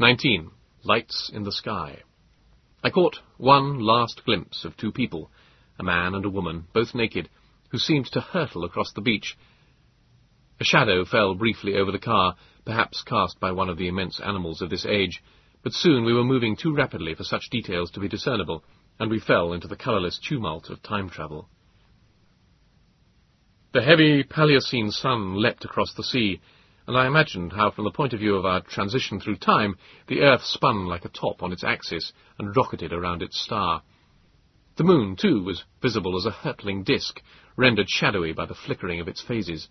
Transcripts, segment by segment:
19. Lights in the sky. I caught one last glimpse of two people, a man and a woman, both naked, who seemed to hurtle across the beach. A shadow fell briefly over the car, perhaps cast by one of the immense animals of this age, but soon we were moving too rapidly for such details to be discernible, and we fell into the colourless tumult of time travel. The heavy Paleocene sun leapt across the sea, and I imagined how, from the point of view of our transition through time, the Earth spun like a top on its axis and rocketed around its star. The moon, too, was visible as a hurtling disk, rendered shadowy by the flickering of its phases.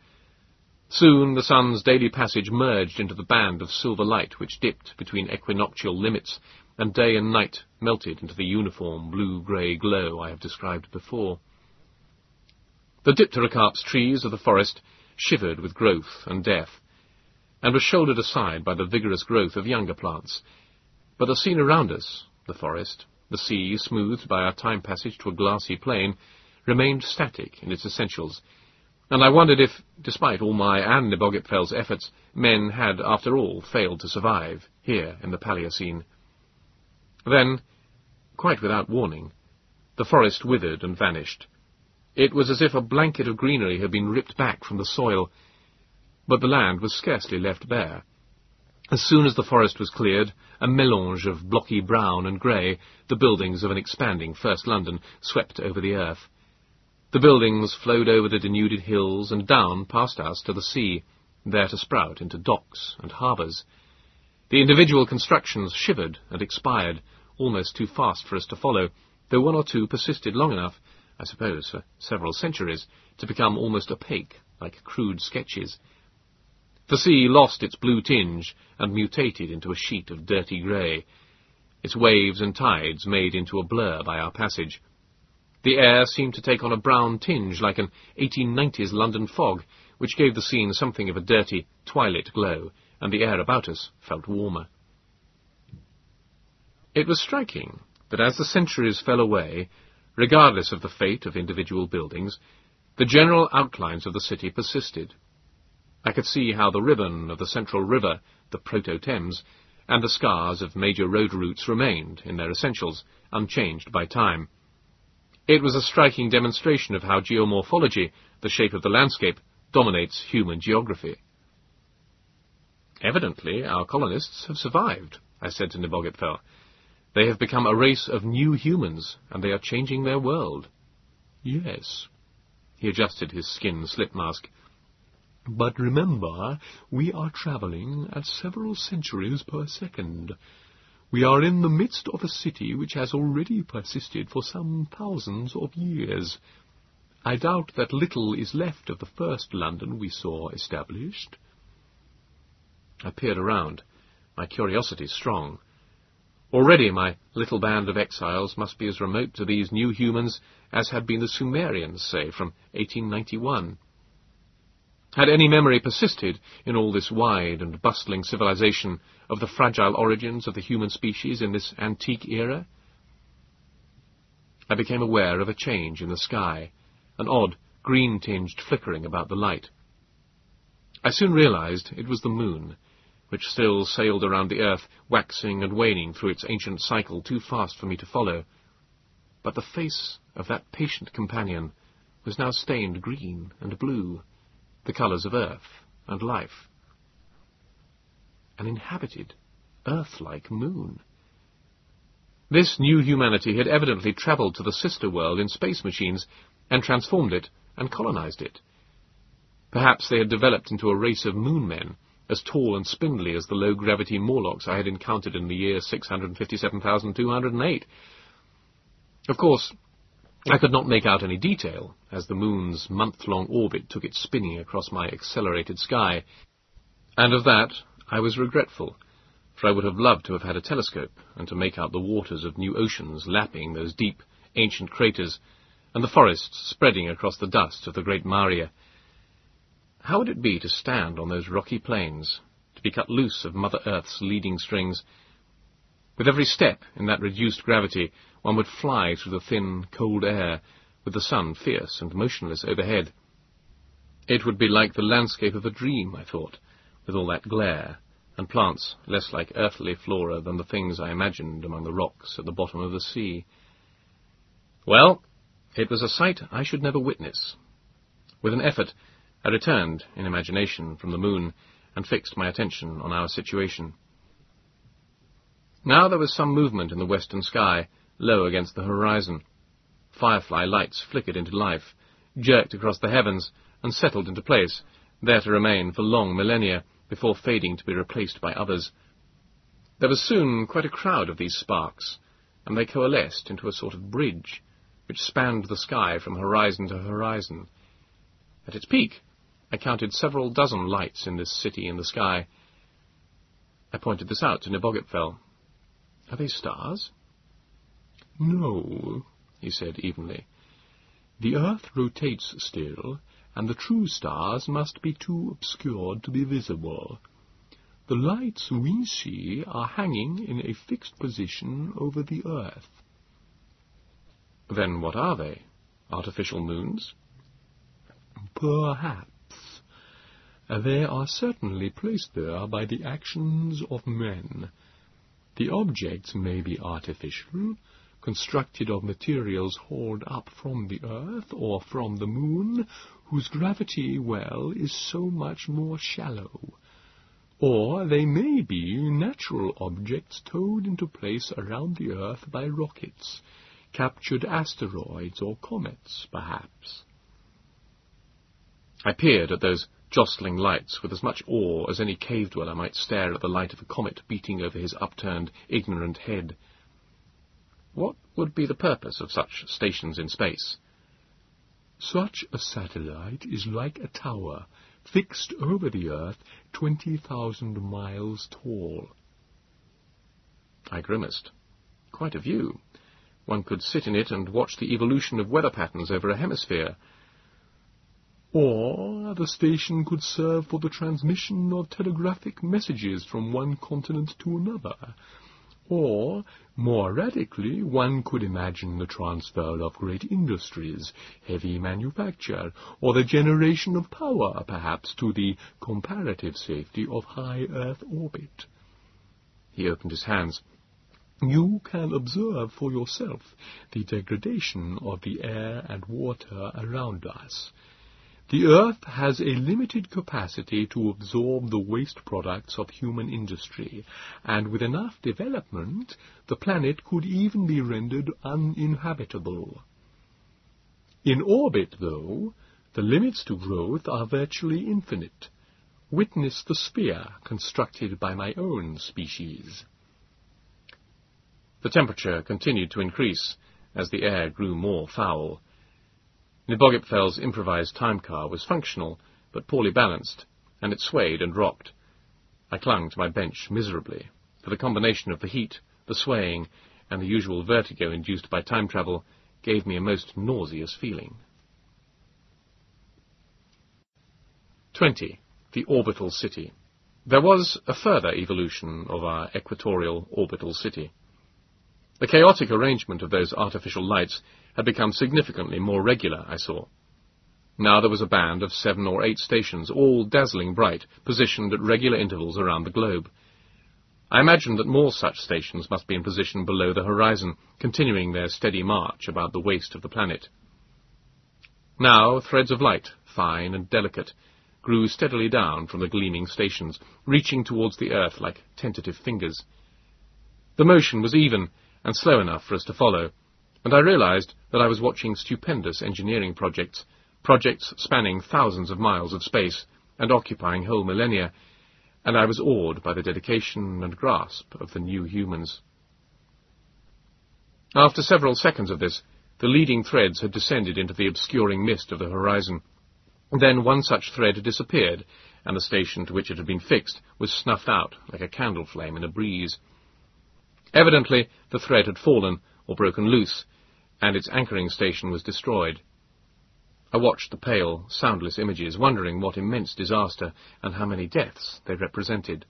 Soon the sun's daily passage merged into the band of silver light which dipped between equinoctial limits, and day and night melted into the uniform blue-grey glow I have described before. The dipterocarp's trees of the forest shivered with growth and death, and was shouldered aside by the vigorous growth of younger plants. But the scene around us, the forest, the sea, smoothed by our time passage to a glassy plain, remained static in its essentials, and I wondered if, despite all my and Nebogipfel's efforts, men had, after all, failed to survive here in the Paleocene. Then, quite without warning, the forest withered and vanished. It was as if a blanket of greenery had been ripped back from the soil, but the land was scarcely left bare. As soon as the forest was cleared, a melange of blocky brown and grey, the buildings of an expanding first London, swept over the earth. The buildings flowed over the denuded hills and down past us to the sea, there to sprout into docks and harbours. The individual constructions shivered and expired, almost too fast for us to follow, though one or two persisted long enough, I suppose for several centuries, to become almost opaque, like crude sketches. The sea lost its blue tinge and mutated into a sheet of dirty grey. Its waves and tides made into a blur by our passage. The air seemed to take on a brown tinge like an 1890s London fog, which gave the scene something of a dirty, twilight glow, and the air about us felt warmer. It was striking that as the centuries fell away, regardless of the fate of individual buildings, the general outlines of the city persisted. I could see how the ribbon of the central river, the Proto-Thames, and the scars of major road routes remained, in their essentials, unchanged by time. It was a striking demonstration of how geomorphology, the shape of the landscape, dominates human geography. Evidently, our colonists have survived, I said to Nebogipfel. They have become a race of new humans, and they are changing their world. Yes. He adjusted his skin slip mask. But remember, we are travelling at several centuries per second. We are in the midst of a city which has already persisted for some thousands of years. I doubt that little is left of the first London we saw established. I peered around, my curiosity strong. Already my little band of exiles must be as remote to these new humans as had been the Sumerians, say, from 1891. Had any memory persisted in all this wide and bustling civilization of the fragile origins of the human species in this antique era? I became aware of a change in the sky, an odd, green-tinged flickering about the light. I soon realized it was the moon, which still sailed around the earth, waxing and waning through its ancient cycle too fast for me to follow. But the face of that patient companion was now stained green and blue, the colours of earth and life. An inhabited, Earth-like moon. This new humanity had evidently travelled to the sister world in space machines and transformed it and colonized it. Perhaps they had developed into a race of moon men, as tall and spindly as the low-gravity Morlocks I had encountered in the year 657,208. Of course, I could not make out any detail, as the moon's month-long orbit took it spinning across my accelerated sky, and of that I was regretful, for I would have loved to have had a telescope and to make out the waters of new oceans lapping those deep, ancient craters, and the forests spreading across the dust of the great Maria. How would it be to stand on those rocky plains, to be cut loose of Mother Earth's leading strings? With every step in that reduced gravity, one would fly through the thin, cold air, with the sun fierce and motionless overhead. It would be like the landscape of a dream, I thought, with all that glare and plants less like earthly flora than the things I imagined among the rocks at the bottom of the sea. Well, it was a sight I should never witness. With an effort, I returned, in imagination, from the moon and fixed my attention on our situation. Now there was some movement in the western sky, low against the horizon. Firefly lights flickered into life, jerked across the heavens, and settled into place, there to remain for long millennia before fading to be replaced by others. There was soon quite a crowd of these sparks, and they coalesced into a sort of bridge, which spanned the sky from horizon to horizon. At its peak, I counted several dozen lights in this city in the sky. I pointed this out to Nebogipfel. Are they stars? No, he said evenly. The earth rotates still, and the true stars must be too obscured to be visible. The lights we see are hanging in a fixed position over the earth. Then what are they? Artificial moons? Perhaps. They are certainly placed there by the actions of men. The objects may be artificial, constructed of materials hauled up from the earth or from the moon, whose gravity well is so much more shallow. Or they may be natural objects towed into place around the earth by rockets, captured asteroids or comets, perhaps. I peered at those jostling lights with as much awe as any cave dweller might stare at the light of a comet beating over his upturned, ignorant head. What would be the purpose of such stations in space? Such a satellite is like a tower, fixed over the earth, twenty thousand miles tall. I grimaced. Quite a view. One could sit in it and watch the evolution of weather patterns over a hemisphere. Or the station could serve for the transmission of telegraphic messages from one continent to another. Or, more radically, one could imagine the transfer of great industries, heavy manufacture, or the generation of power, perhaps, to the comparative safety of high Earth orbit. He opened his hands. You can observe for yourself the degradation of the air and water around us. The Earth has a limited capacity to absorb the waste products of human industry, and with enough development, the planet could even be rendered uninhabitable. In orbit, though, the limits to growth are virtually infinite. Witness the sphere constructed by my own species. The temperature continued to increase as the air grew more foul. Nebogipfel's improvised time car was functional, but poorly balanced, and it swayed and rocked. I clung to my bench miserably, for the combination of the heat, the swaying, and the usual vertigo induced by time travel gave me a most nauseous feeling. 20. The Orbital City. There was a further evolution of our equatorial orbital city. The chaotic arrangement of those artificial lights had become significantly more regular, I saw. Now there was a band of seven or eight stations, all dazzling bright, positioned at regular intervals around the globe. I imagined that more such stations must be in position below the horizon, continuing their steady march about the waste of the planet. Now threads of light, fine and delicate, grew steadily down from the gleaming stations, reaching towards the earth like tentative fingers. The motion was even, and slow enough for us to follow, and I realized that I was watching stupendous engineering projects, projects spanning thousands of miles of space and occupying whole millennia, and I was awed by the dedication and grasp of the new humans. After several seconds of this, the leading threads had descended into the obscuring mist of the horizon. Then one such thread disappeared, and the station to which it had been fixed was snuffed out like a candle flame in a breeze. Evidently, the thread had fallen or broken loose, and its anchoring station was destroyed. I watched the pale, soundless images, wondering what immense disaster and how many deaths they represented.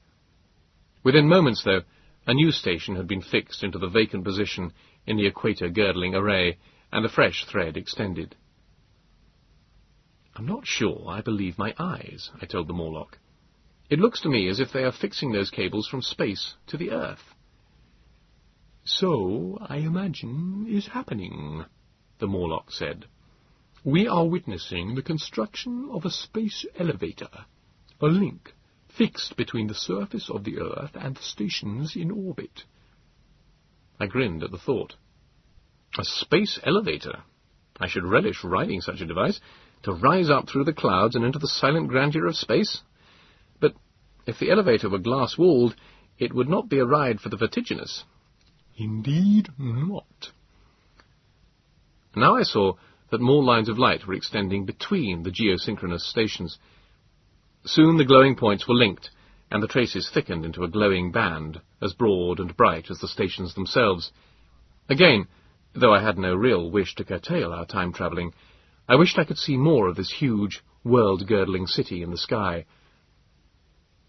Within moments, though, a new station had been fixed into the vacant position in the equator-girdling array, and a fresh thread extended. I'm not sure I believe my eyes, I told the Morlock. It looks to me as if they are fixing those cables from space to the Earth. So, I imagine, is happening, the Morlock said. We are witnessing the construction of a space elevator, a link fixed between the surface of the Earth and the stations in orbit. I grinned at the thought. A space elevator. I should relish riding such a device, to rise up through the clouds and into the silent grandeur of space. But if the elevator were glass-walled, it would not be a ride for the vertiginous. Indeed not. Now I saw that more lines of light were extending between the geosynchronous stations. Soon the glowing points were linked, and the traces thickened into a glowing band, as broad and bright as the stations themselves. Again, though I had no real wish to curtail our time travelling, I wished I could see more of this huge, world-girdling city in the sky.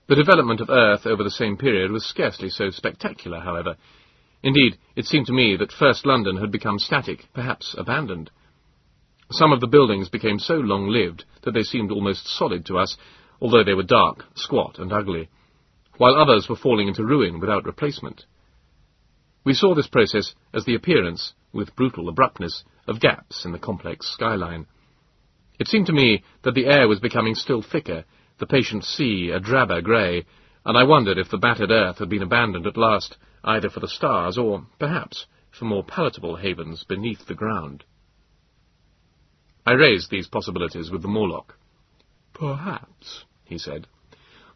The development of Earth over the same period was scarcely so spectacular, however. Indeed, it seemed to me that first London had become static, perhaps abandoned. Some of the buildings became so long-lived that they seemed almost solid to us, although they were dark, squat, and ugly, while others were falling into ruin without replacement. We saw this process as the appearance, with brutal abruptness, of gaps in the complex skyline. It seemed to me that the air was becoming still thicker, the patient sea a drabber grey, and I wondered if the battered earth had been abandoned at last, either for the stars or, perhaps, for more palatable havens beneath the ground. I raised these possibilities with the Morlock. Perhaps, he said.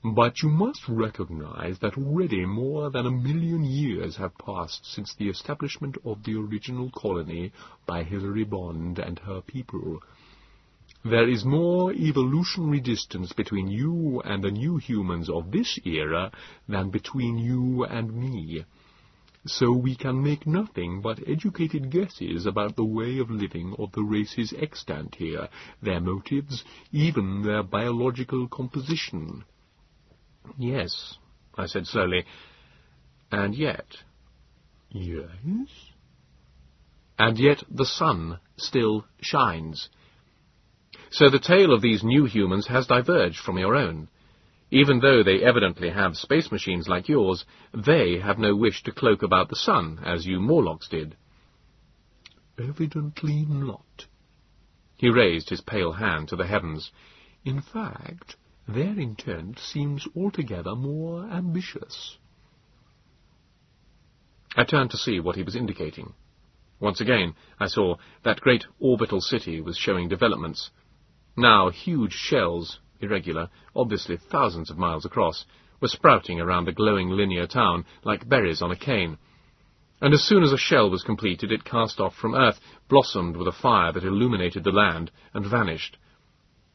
But you must recognize that already more than a million years have passed since the establishment of the original colony by Hilary Bond and her people. There is more evolutionary distance between you and the new humans of this era than between you and me so we can make nothing but educated guesses about the way of living of the races extant here, their motives, even their biological composition. Yes, I said slowly, and yet... Yes? And yet the sun still shines. So the tale of these new humans has diverged from your own. Even though they evidently have space machines like yours, they have no wish to cloak about the sun, as you Morlocks did. Evidently not. He raised his pale hand to the heavens. In fact, their intent seems altogether more ambitious. I turned to see what he was indicating. Once again, I saw that great orbital city was showing developments. Now huge shells, irregular, obviously thousands of miles across, were sprouting around the glowing linear town like berries on a cane. And as soon as a shell was completed, it cast off from Earth, blossomed with a fire that illuminated the land, and vanished.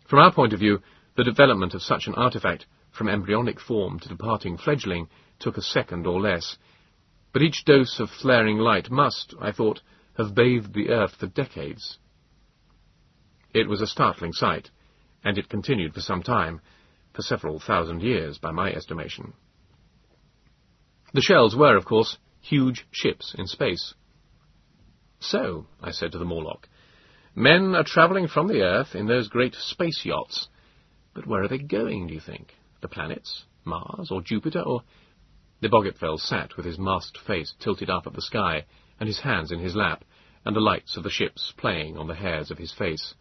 From our point of view, the development of such an artifact, from embryonic form to departing fledgling, took a second or less. But each dose of flaring light must, I thought, have bathed the Earth for decades. It was a startling sight and it continued for some time, for several thousand years by my estimation. The shells were, of course, huge ships in space. So, I said to the Morlock, men are travelling from the Earth in those great space yachts. But where are they going, do you think? The planets? Mars? Or Jupiter? Or... Nebogipfel sat with his masked face tilted up at the sky, and his hands in his lap, and the lights of the ships playing on the hairs of his face.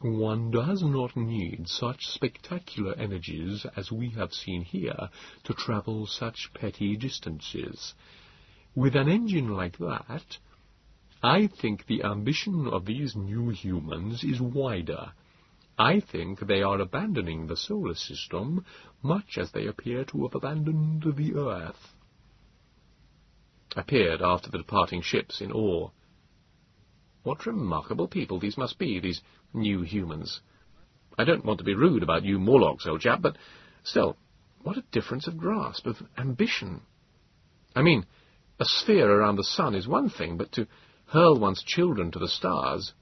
One does not need such spectacular energies as we have seen here to travel such petty distances. With an engine like that, I think the ambition of these new humans is wider. I think they are abandoning the solar system much as they appear to have abandoned the earth. I peered after the departing ships in awe. What remarkable people these must be, these new humans. I don't want to be rude about you Morlocks, old chap, but still, what a difference of grasp, of ambition. I mean, a sphere around the sun is one thing, but to hurl one's children to the stars...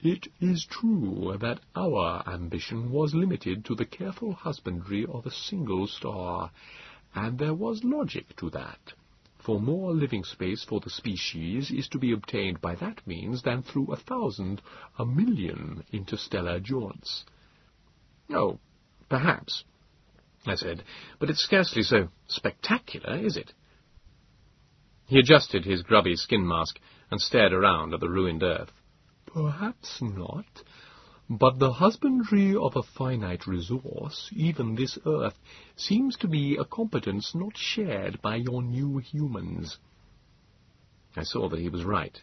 It is true that our ambition was limited to the careful husbandry of a single star, and there was logic to that for more living space for the species is to be obtained by that means than through a thousand, a million interstellar jaunts. Oh, perhaps, I said, but it's scarcely so spectacular, is it? He adjusted his grubby skin mask and stared around at the ruined earth. Perhaps not. But the husbandry of a finite resource, even this earth, seems to be a competence not shared by your new humans. I saw that he was right.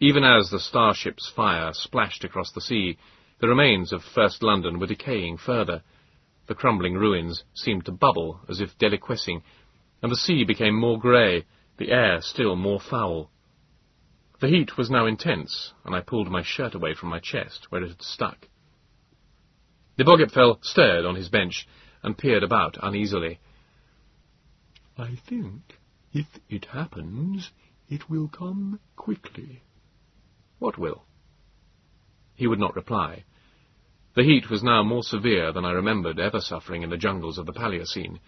Even as the starship's fire splashed across the sea, the remains of First London were decaying further. The crumbling ruins seemed to bubble as if deliquescing, and the sea became more grey, the air still more foul. The heat was now intense, and I pulled my shirt away from my chest, where it had stuck. Nebogipfel stirred on his bench and peered about uneasily. I think, if it happens, it will come quickly. What will? He would not reply. The heat was now more severe than I remembered ever suffering in the jungles of the Paleocene.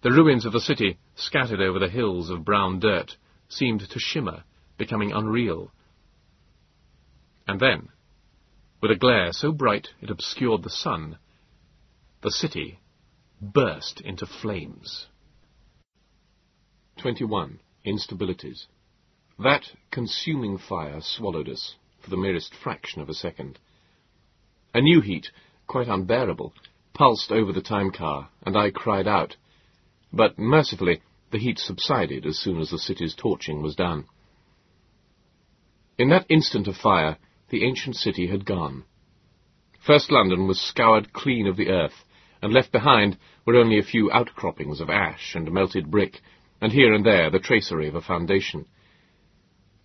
The ruins of the city, scattered over the hills of brown dirt, seemed to shimmer, becoming unreal. And then, with a glare so bright it obscured the sun, the city burst into flames. 21. Instabilities. That consuming fire swallowed us for the merest fraction of a second. A new heat, quite unbearable, pulsed over the time car, and I cried out. But mercifully, the heat subsided as soon as the city's torching was done. In that instant of fire, the ancient city had gone. First London was scoured clean of the earth, and left behind were only a few outcroppings of ash and melted brick, and here and there the tracery of a foundation.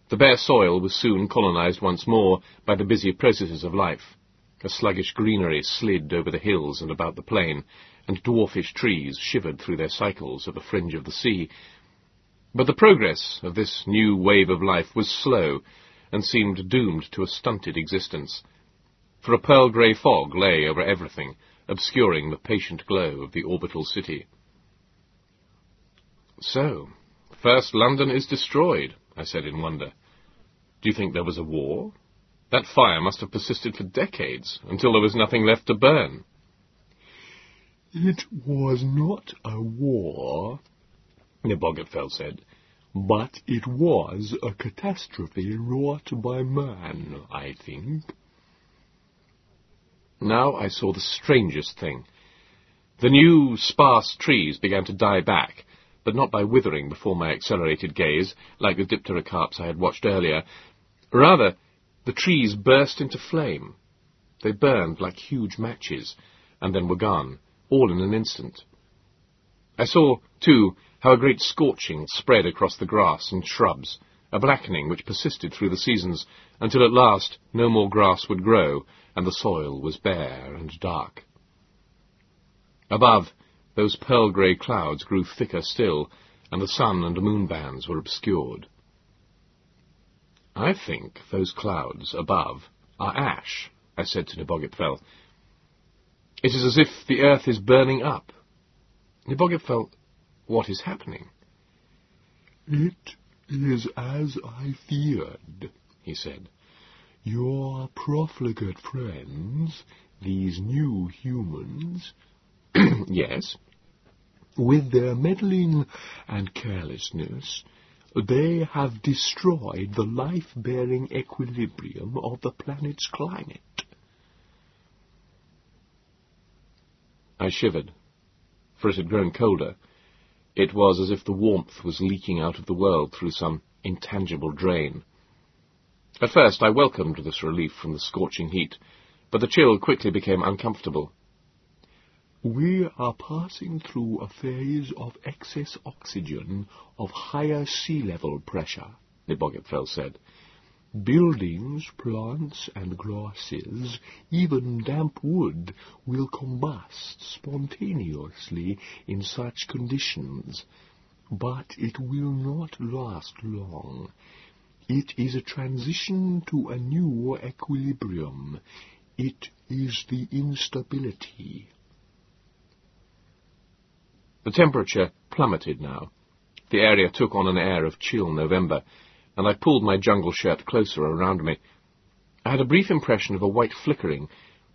The bare soil was soon colonized once more by the busy processes of life. A sluggish greenery slid over the hills and about the plain, and dwarfish trees shivered through their cycles at the fringe of the sea. But the progress of this new wave of life was slow, and seemed doomed to a stunted existence. For a pearl-grey fog lay over everything, obscuring the patient glow of the orbital city. So, first London is destroyed, I said in wonder. Do you think there was a war? That fire must have persisted for decades, until there was nothing left to burn. It was not a war, Nebogipfel said. But it was a catastrophe wrought by man, I think. Now I saw the strangest thing. The new, sparse trees began to die back, but not by withering before my accelerated gaze, like the dipterocarps I had watched earlier. Rather, the trees burst into flame. They burned like huge matches, and then were gone, all in an instant. I saw, too, how a great scorching spread across the grass and shrubs, a blackening which persisted through the seasons, until at last no more grass would grow, and the soil was bare and dark. Above, those pearl-grey clouds grew thicker still, and the sun and moon bands were obscured. I think those clouds above are ash, I said to Nebogipfel. It is as if the earth is burning up. Nebogipfel what is happening. It is as I feared, he said. Your profligate friends, these new humans... yes? With their meddling and carelessness, they have destroyed the life-bearing equilibrium of the planet's climate. I shivered, for it had grown colder, it was as if the warmth was leaking out of the world through some intangible drain. At first I welcomed this relief from the scorching heat, but the chill quickly became uncomfortable. We are passing through a phase of excess oxygen of higher sea level pressure, Nebogipfel said. Buildings, plants, and grasses, even damp wood, will combust spontaneously in such conditions. But it will not last long. It is a transition to a new equilibrium. It is the instability. The temperature plummeted now. The area took on an air of chill November, and I pulled my jungle shirt closer around me. I had a brief impression of a white flickering,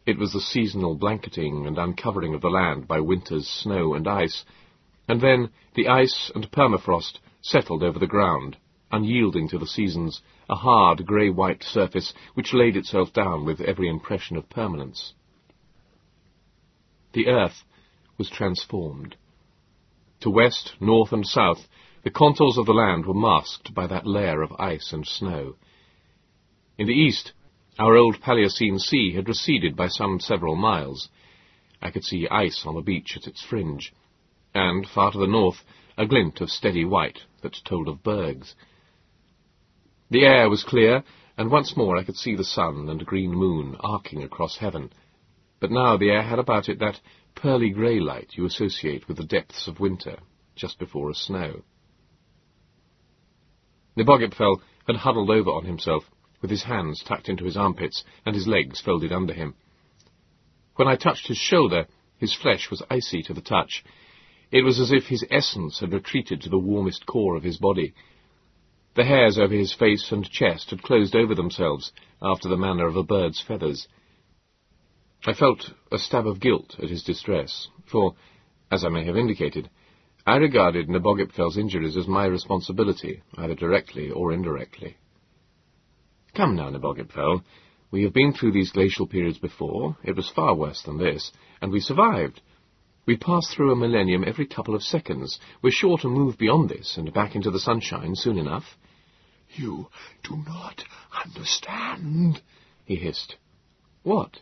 It was the seasonal blanketing and uncovering of the land by winter's snow and ice, and then the ice and permafrost settled over the ground, unyielding to the seasons, a hard grey-white surface which laid itself down with every impression of permanence. The earth was transformed. To west, north, and south, the contours of the land were masked by that layer of ice and snow. In the east, our old Paleocene sea had receded by some several miles. I could see ice on the beach at its fringe, and, far to the north, a glint of steady white that told of bergs. The air was clear, and once more I could see the sun and green moon arcing across heaven, but now the air had about it that pearly grey light you associate with the depths of winter, just before a snow. Nebogipfel had huddled over on himself, with his hands tucked into his armpits and his legs folded under him. When I touched his shoulder, his flesh was icy to the touch. It was as if his essence had retreated to the warmest core of his body. The hairs over his face and chest had closed over themselves, after the manner of a bird's feathers. I felt a stab of guilt at his distress, for, as I may have indicated, I regarded Nebogipfel's injuries as my responsibility, either directly or indirectly. Come now, Nebogipfel. We have been through these glacial periods before. It was far worse than this, and we survived. We pass through a millennium every couple of seconds. We're sure to move beyond this and back into the sunshine soon enough. You do not understand, he hissed. What?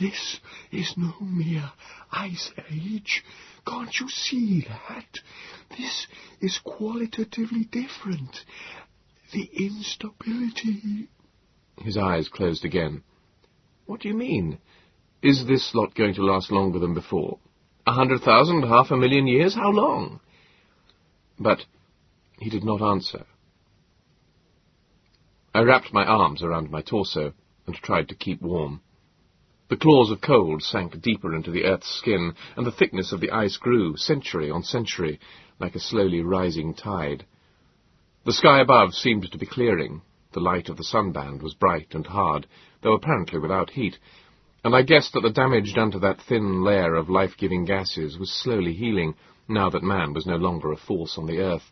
This is no mere ice age. Can't you see that? This is qualitatively different, the instability. His eyes closed again. What do you mean? Is this lot going to last longer than before? A hundred thousand, half a million years? How long? But he did not answer. I wrapped my arms around my torso and tried to keep warm. The claws of cold sank deeper into the earth's skin, and the thickness of the ice grew, century on century, like a slowly rising tide. The sky above seemed to be clearing. The light of the sunband was bright and hard, though apparently without heat, and I guessed that the damage done to that thin layer of life-giving gases was slowly healing, now that man was no longer a force on the earth.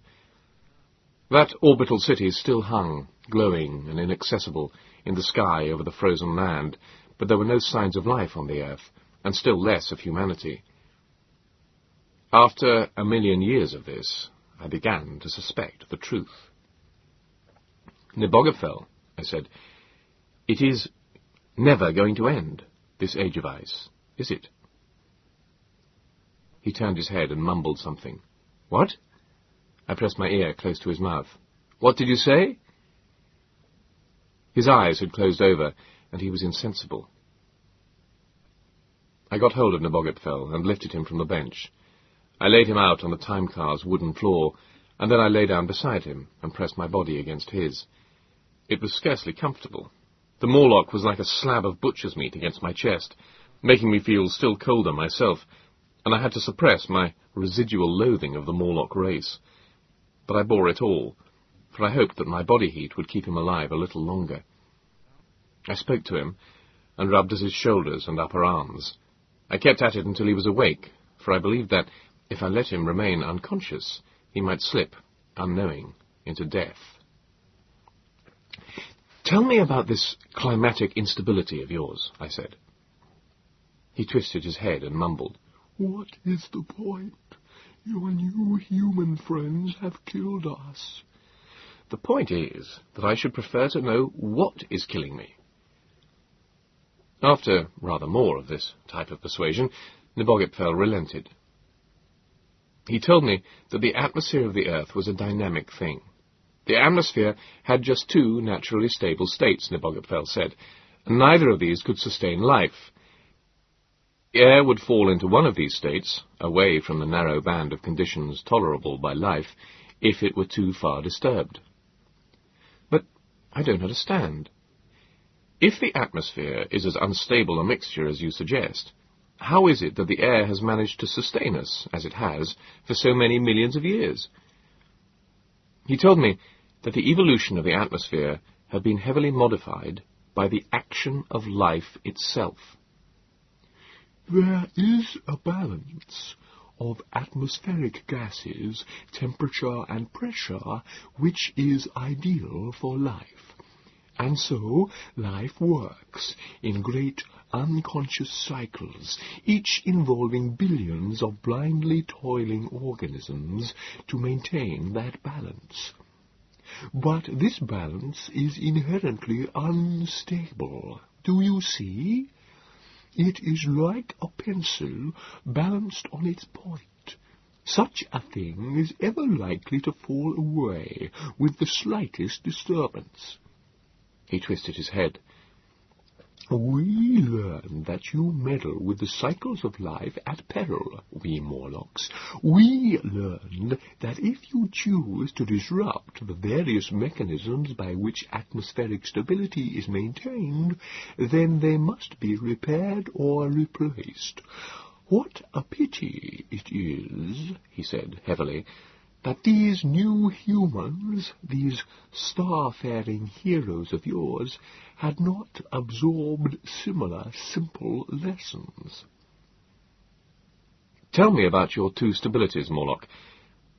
That orbital city still hung, glowing and inaccessible, in the sky over the frozen land, but there were no signs of life on the earth, and still less of humanity. After a million years of this, I began to suspect the truth. Nebogipfel, I said, it is never going to end, this age of ice, is it? He turned his head and mumbled something. What? I pressed my ear close to his mouth. What did you say? His eyes had closed over, and he was insensible. I got hold of Nebogipfel and lifted him from the bench. I laid him out on the time car's wooden floor, and then I lay down beside him and pressed my body against his. It was scarcely comfortable. The Morlock was like a slab of butcher's meat against my chest, making me feel still colder myself, and I had to suppress my residual loathing of the Morlock race. But I bore it all, for I hoped that my body heat would keep him alive a little longer. I spoke to him, and rubbed at his shoulders and upper arms. I kept at it until he was awake, for I believed that, if I let him remain unconscious, he might slip, unknowing, into death. Tell me about this climatic instability of yours, I said. He twisted his head and mumbled. What is the point? Your new human friends have killed us. The point is that I should prefer to know what is killing me. After rather more of this type of persuasion, Nebogipfel relented. He told me that the atmosphere of the Earth was a dynamic thing. The atmosphere had just two naturally stable states, Nebogipfel said, and neither of these could sustain life. Air would fall into one of these states, away from the narrow band of conditions tolerable by life, if it were too far disturbed. But I don't understand. If the atmosphere is as unstable a mixture as you suggest, how is it that the air has managed to sustain us, as it has, for so many millions of years? He told me that the evolution of the atmosphere had been heavily modified by the action of life itself. There is a balance of atmospheric gases, temperature and pressure, which is ideal for life. And so life works in great unconscious cycles, each involving billions of blindly toiling organisms to maintain that balance. But this balance is inherently unstable. Do you see? It is like a pencil balanced on its point. Such a thing is ever likely to fall away with the slightest disturbance. He twisted his head. We learn that you meddle with the cycles of life at peril, we Morlocks. We learn that if you choose to disrupt the various mechanisms by which atmospheric stability is maintained, then they must be repaired or replaced. What a pity it is, he said heavily, that these new humans, these star-faring heroes of yours, had not absorbed similar simple lessons. Tell me about your two stabilities, Morlock,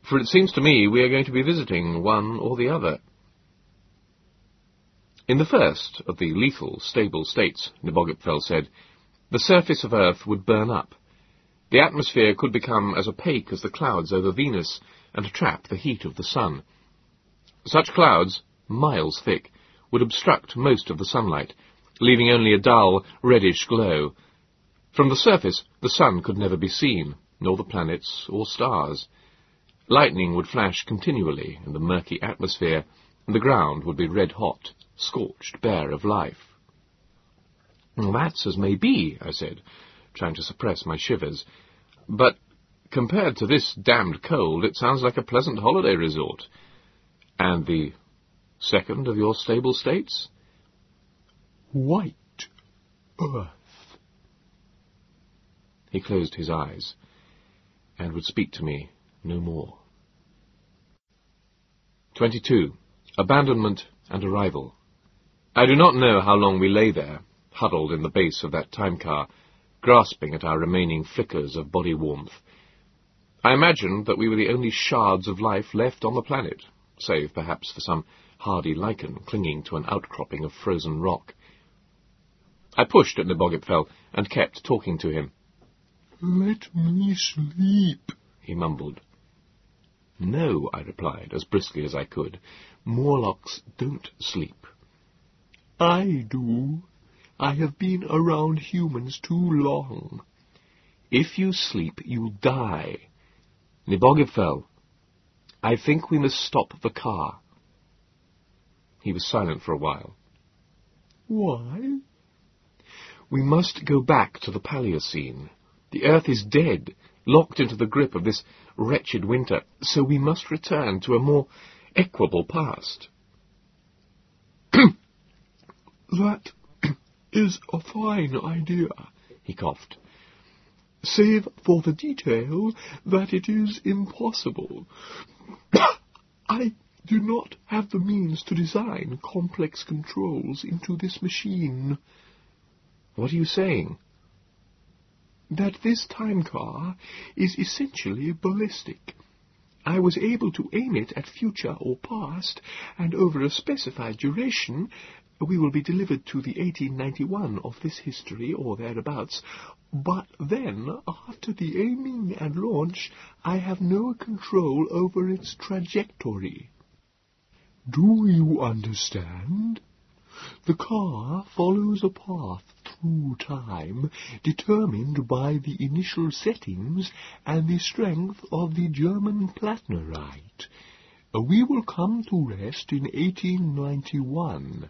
for it seems to me we are going to be visiting one or the other. In the first of the lethal, stable states, Nebogipfel said, the surface of Earth would burn up. The atmosphere could become as opaque as the clouds over Venus, and trap the heat of the sun. Such clouds, miles thick, would obstruct most of the sunlight, leaving only a dull, reddish glow. From the surface, the sun could never be seen, nor the planets or stars. Lightning would flash continually in the murky atmosphere, and the ground would be red-hot, scorched bare of life. That's as may be, I said, trying to suppress my shivers. But Compared to this damned cold, it sounds like a pleasant holiday resort. And the second of your stable states? White earth. He closed his eyes and would speak to me no more. 22. Abandonment and Arrival. I do not know how long we lay there, huddled in the base of that time car, grasping at our remaining flickers of body warmth, I imagined that we were the only shards of life left on the planet, save perhaps for some hardy lichen clinging to an outcropping of frozen rock. I pushed at Nebogipfel and kept talking to him. Let me sleep, he mumbled. No, I replied, as briskly as I could. Morlocks don't sleep. I do. I have been around humans too long. If you sleep, you die. Nebogipfel, I think we must stop the car. He was silent for a while. Why? We must go back to the Paleocene. The Earth is dead, locked into the grip of this wretched winter, so we must return to a more equable past. that is a fine idea, he coughed save for the detail that it is impossible. I do not have the means to design complex controls into this machine. What are you saying? That this time car is essentially ballistic. I was able to aim it at future or past, and over a specified duration, we will be delivered to the 1891 of this history, or thereabouts, but then, after the aiming and launch, I have no control over its trajectory. Do you understand? The car follows a path through time determined by the initial settings and the strength of the German Plattnerite. We will come to rest in 1891 a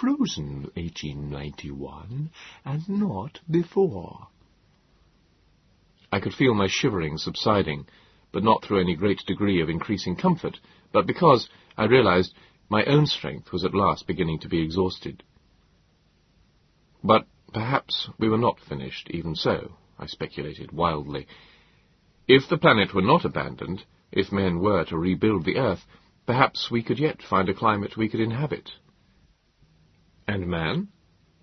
frozen 1891, and not before. I could feel my shivering subsiding, but not through any great degree of increasing comfort, but because, I realized, my own strength was at last beginning to be exhausted. But perhaps we were not finished, even so, I speculated wildly. If the planet were not abandoned, if men were to rebuild the earth, perhaps we could yet find a climate we could inhabit, and man?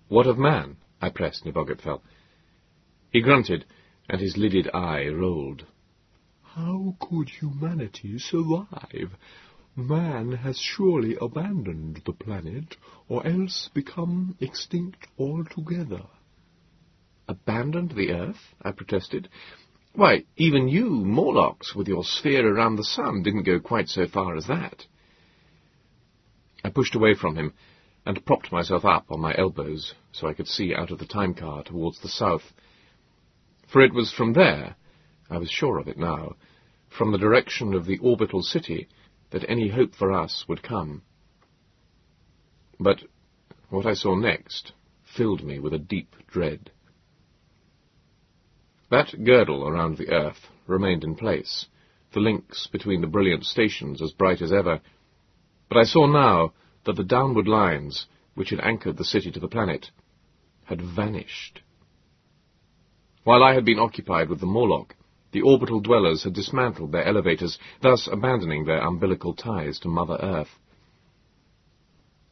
What of man? I pressed Nebogipfel. He grunted, and his lidded eye rolled. How could humanity survive? Man has surely abandoned the planet, or else become extinct altogether. Abandoned the Earth? I protested. Why, even you, Morlocks, with your sphere around the sun, didn't go quite so far as that. I pushed away from him and propped myself up on my elbows so I could see out of the time car towards the south. For it was from there, I was sure of it now, from the direction of the orbital city, that any hope for us would come. But what I saw next filled me with a deep dread. That girdle around the earth remained in place, the links between the brilliant stations as bright as ever, but I saw now that the downward lines, which had anchored the city to the planet, had vanished. While I had been occupied with the Morlock, the orbital dwellers had dismantled their elevators, thus abandoning their umbilical ties to Mother Earth.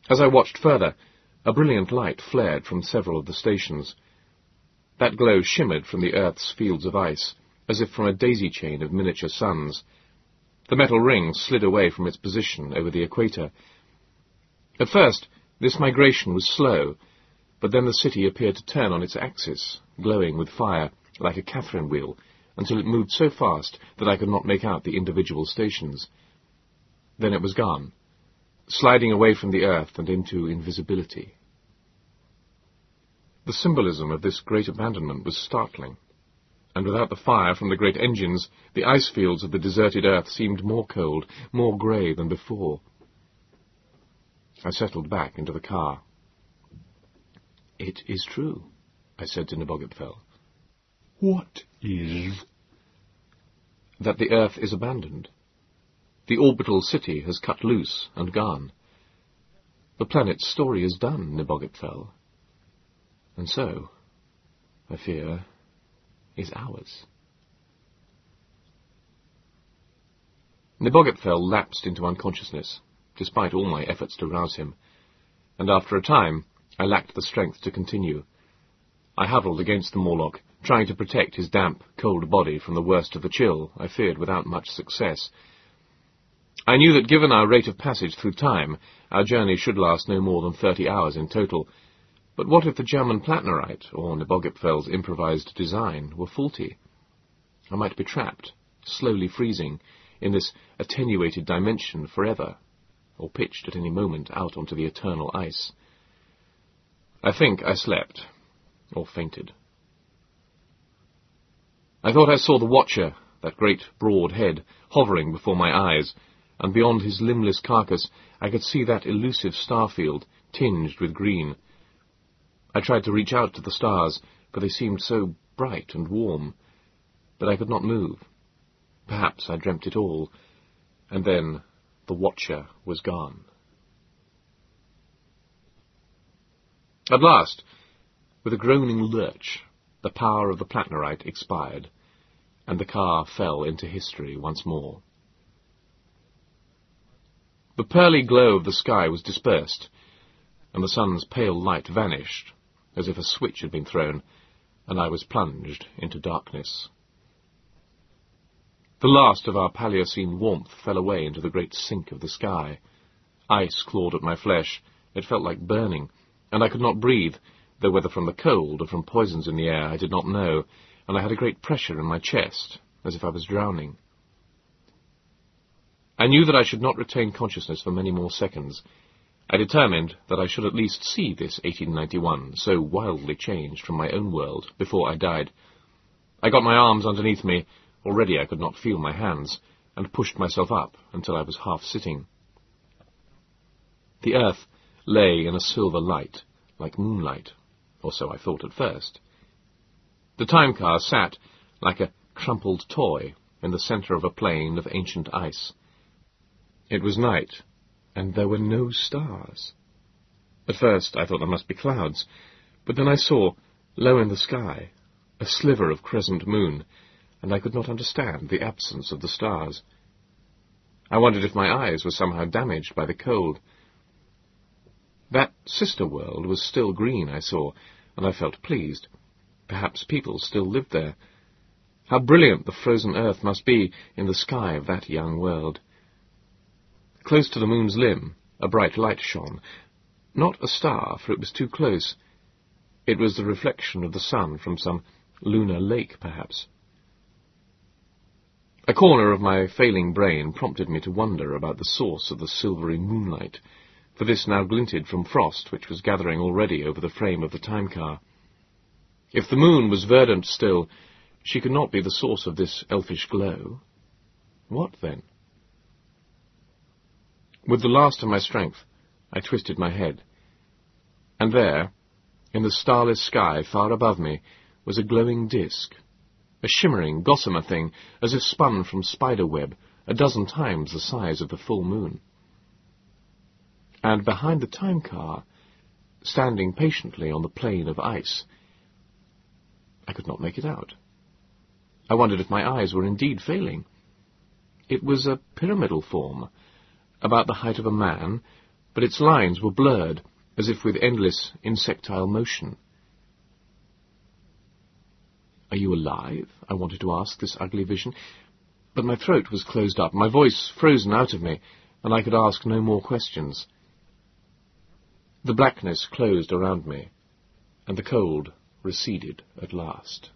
As I watched further, a brilliant light flared from several of the stations. That glow shimmered from the Earth's fields of ice, as if from a daisy chain of miniature suns. The metal ring slid away from its position over the equator. At first, this migration was slow, but then the city appeared to turn on its axis, glowing with fire, like a Catherine wheel, until it moved so fast that I could not make out the individual stations. Then it was gone, sliding away from the earth and into invisibility. The symbolism of this great abandonment was startling, and without the fire from the great engines, the ice fields of the deserted earth seemed more cold, more grey than before. I settled back into the car. It is true, I said to Nebogipfel. What is? That the Earth is abandoned. The orbital city has cut loose and gone. The planet's story is done, Nebogipfel. And so, I fear, is ours. Nebogipfel lapsed into unconsciousness, despite all my efforts to rouse him, and after a time I lacked the strength to continue. I huddled against the Morlock, trying to protect his damp, cold body from the worst of the chill, I feared without much success. I knew that given our rate of passage through time, our journey should last no more than thirty hours in total. But what if the German Plattnerite, or Nebogipfel's improvised design, were faulty? I might be trapped, slowly freezing, in this attenuated dimension forever, or pitched at any moment out onto the eternal ice. I think I slept, or fainted. I thought I saw the Watcher, that great broad head, hovering before my eyes, and beyond his limbless carcass I could see that elusive starfield, tinged with green. I tried to reach out to the stars, for they seemed so bright and warm, but I could not move. Perhaps I dreamt it all, and then the Watcher was gone. At last, with a groaning lurch, the power of the Plattnerite expired and the car fell into history once more. The pearly glow of the sky was dispersed, and the sun's pale light vanished, as if a switch had been thrown, and I was plunged into darkness. The last of our Paleocene warmth fell away into the great sink of the sky. Ice clawed at my flesh. It felt like burning, and I could not breathe, though whether from the cold or from poisons in the air I did not know, and I had a great pressure in my chest, as if I was drowning. I knew that I should not retain consciousness for many more seconds. I determined that I should at least see this 1891, so wildly changed from my own world, before I died. I got my arms underneath me, already I could not feel my hands, and pushed myself up until I was half sitting. The earth lay in a silver light, like moonlight, or so I thought at first. The time car sat, like a crumpled toy, in the centre of a plain of ancient ice. It was night, and there were no stars. At first I thought there must be clouds, but then I saw, low in the sky, a sliver of crescent moon, and I could not understand the absence of the stars. I wondered if my eyes were somehow damaged by the cold. That sister world was still green, I saw, and I felt pleased. Perhaps people still lived there. How brilliant the frozen earth must be in the sky of that young world. Close to the moon's limb, a bright light shone. Not a star, for it was too close. It was the reflection of the sun from some lunar lake, perhaps. A corner of my failing brain prompted me to wonder about the source of the silvery moonlight, for this now glinted from frost which was gathering already over the frame of the time car. If the moon was verdant still, she could not be the source of this elfish glow. What then? With the last of my strength, I twisted my head. And there, in the starless sky far above me, was a glowing disk, a shimmering, gossamer thing, as if spun from spider web, a dozen times the size of the full moon. And behind the time car, standing patiently on the plain of ice, I could not make it out. I wondered if my eyes were indeed failing. It was a pyramidal form, about the height of a man, but its lines were blurred, as if with endless insectile motion. Are you alive? I wanted to ask this ugly vision, but my throat was closed up, my voice frozen out of me, and I could ask no more questions. The blackness closed around me, and the cold receded at last.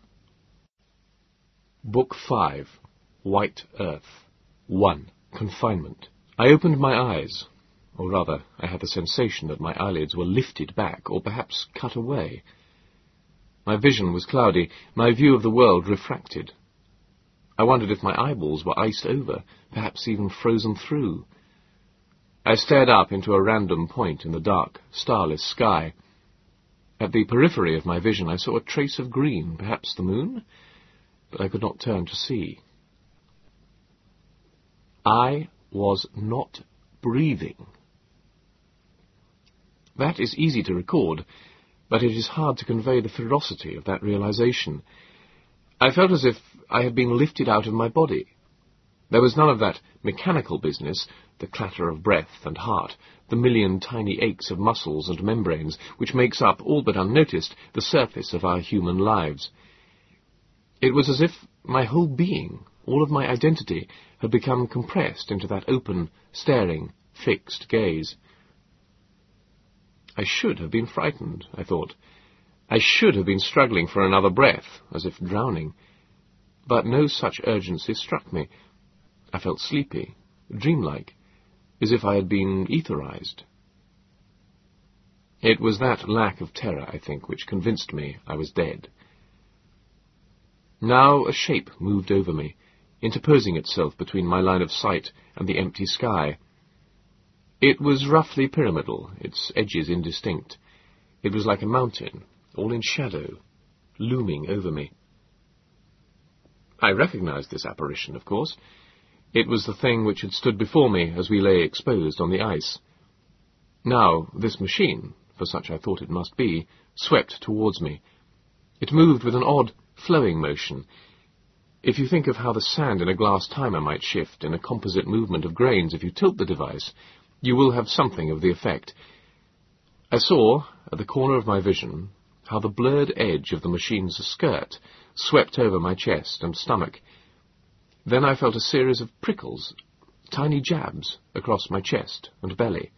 Book 5 White Earth 1. Confinement I opened my eyes, or rather, I had the sensation that my eyelids were lifted back, or perhaps cut away. My vision was cloudy, my view of the world refracted. I wondered if my eyeballs were iced over, perhaps even frozen through. I stared up into a random point in the dark, starless sky. At the periphery of my vision I saw a trace of green, perhaps the moon, but I could not turn to see. I was not breathing. That is easy to record, but it is hard to convey the ferocity of that realization. I felt as if I had been lifted out of my body. There was none of that mechanical business, the clatter of breath and heart, the million tiny aches of muscles and membranes, which makes up, all but unnoticed, the surface of our human lives. It was as if my whole being, all of my identity, had become compressed into that open, staring, fixed gaze. I should have been frightened, I thought. I should have been struggling for another breath, as if drowning. But no such urgency struck me. I felt sleepy, dreamlike, as if I had been etherized. It was that lack of terror, I think, which convinced me I was dead. Now a shape moved over me, interposing itself between my line of sight and the empty sky. It was roughly pyramidal, its edges indistinct. It was like a mountain, all in shadow, looming over me. I recognized this apparition, of course. It was the thing which had stood before me as we lay exposed on the ice. Now, this machine, for such I thought it must be, swept towards me. It moved with an odd, flowing motion, if you think of how the sand in a glass timer might shift in a composite movement of grains if you tilt the device, you will have something of the effect. I saw, at the corner of my vision, how the blurred edge of the machine's skirt swept over my chest and stomach. Then I felt a series of prickles, tiny jabs, across my chest and belly.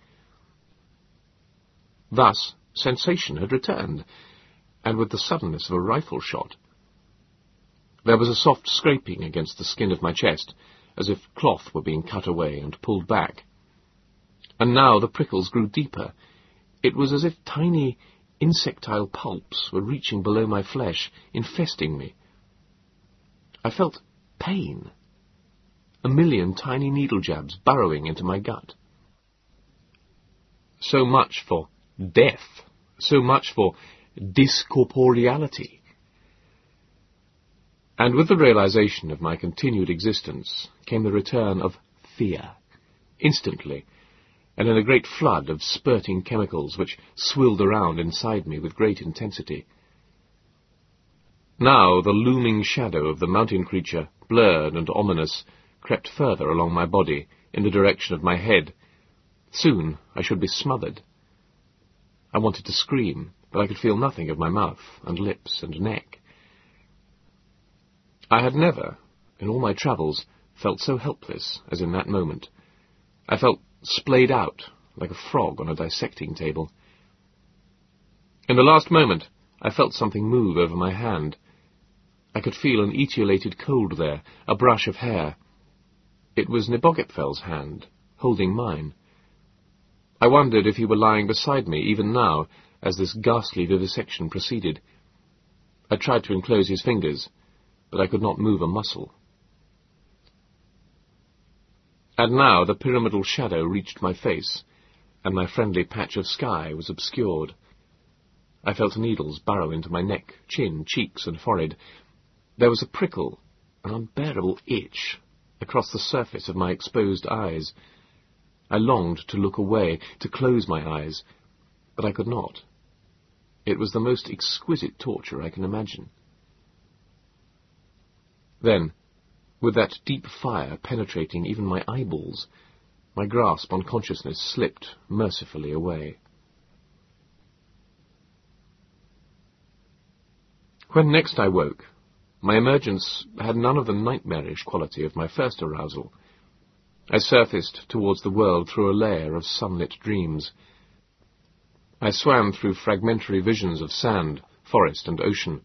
Thus, sensation had returned, and with the suddenness of a rifle shot, there was a soft scraping against the skin of my chest, as if cloth were being cut away and pulled back. And now the prickles grew deeper. It was as if tiny insectile pulps were reaching below my flesh, infesting me. I felt pain. A million tiny needle jabs burrowing into my gut. So much for death. So much for discorporeality. And with the realization of my continued existence came the return of fear, instantly, and in a great flood of spurting chemicals which swilled around inside me with great intensity. Now the looming shadow of the mountain creature, blurred and ominous, crept further along my body, in the direction of my head. Soon I should be smothered. I wanted to scream, but I could feel nothing of my mouth and lips and neck. I had never, in all my travels, felt so helpless as in that moment. I felt splayed out, like a frog on a dissecting table. In the last moment, I felt something move over my hand. I could feel an etiolated cold there, a brush of hair. It was Nebogipfel's hand, holding mine. I wondered if he were lying beside me even now, as this ghastly vivisection proceeded. I tried to enclose his fingers, but I could not move a muscle. And now the pyramidal shadow reached my face, and my friendly patch of sky was obscured. I felt needles burrow into my neck, chin, cheeks, and forehead. There was a prickle, an unbearable itch, across the surface of my exposed eyes. I longed to look away, to close my eyes, but I could not. It was the most exquisite torture I can imagine. Then, with that deep fire penetrating even my eyeballs, my grasp on consciousness slipped mercifully away. When next I woke, my emergence had none of the nightmarish quality of my first arousal. I surfaced towards the world through a layer of sunlit dreams. I swam through fragmentary visions of sand, forest, and ocean.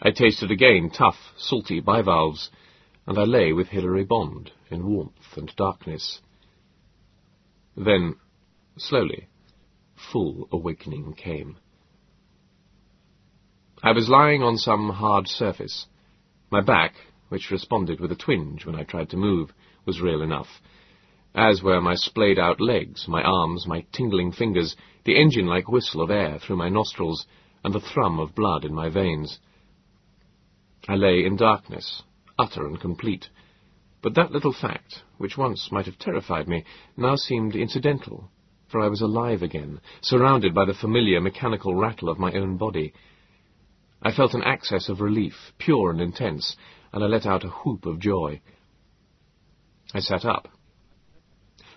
I tasted again tough, salty bivalves, and I lay with Hilary Bond in warmth and darkness. Then, slowly, full awakening came. I was lying on some hard surface. My back, which responded with a twinge when I tried to move, was real enough, as were my splayed-out legs, my arms, my tingling fingers, the engine-like whistle of air through my nostrils, and the thrum of blood in my veins. I lay in darkness, utter and complete, but that little fact, which once might have terrified me, now seemed incidental, for I was alive again, surrounded by the familiar mechanical rattle of my own body, I felt an access of relief, pure and intense, and I let out a whoop of joy. I sat up.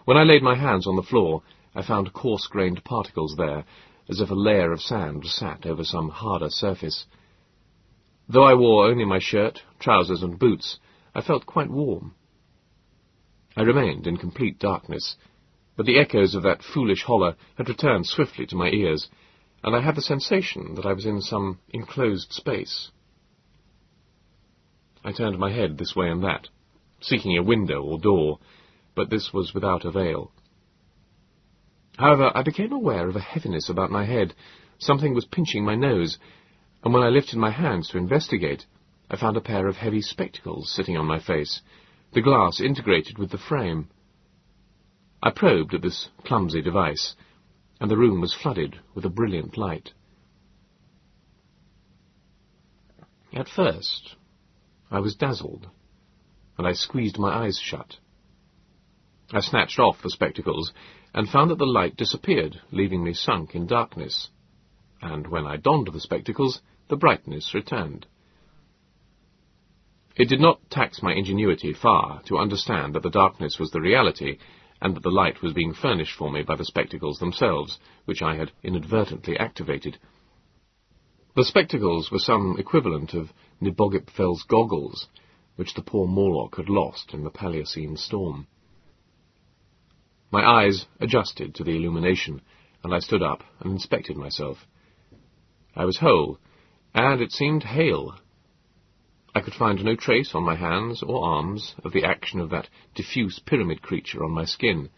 When I laid my hands on the floor, I found coarse-grained particles there, as if a layer of sand sat over some harder surface. Though I wore only my shirt, trousers, and boots, I felt quite warm. I remained in complete darkness, but the echoes of that foolish holler had returned swiftly to my ears, and I had the sensation that I was in some enclosed space. I turned my head this way and that, seeking a window or door, but this was without avail. However, I became aware of a heaviness about my head. Something was pinching my nose, and when I lifted my hands to investigate, I found a pair of heavy spectacles sitting on my face, the glass integrated with the frame. I probed at this clumsy device, and the room was flooded with a brilliant light. At first, I was dazzled, and I squeezed my eyes shut. I snatched off the spectacles, and found that the light disappeared, leaving me sunk in darkness. And when I donned the spectacles, the brightness returned. It did not tax my ingenuity far to understand that the darkness was the reality, and that the light was being furnished for me by the spectacles themselves, which I had inadvertently activated. The spectacles were some equivalent of Nebogipfel's goggles, which the poor Morlock had lost in the Paleocene storm. My eyes adjusted to the illumination, and I stood up and inspected myself. I was whole, and it seemed hale, I could find no trace on my hands or arms of the action of that diffuse pyramid creature on my skin.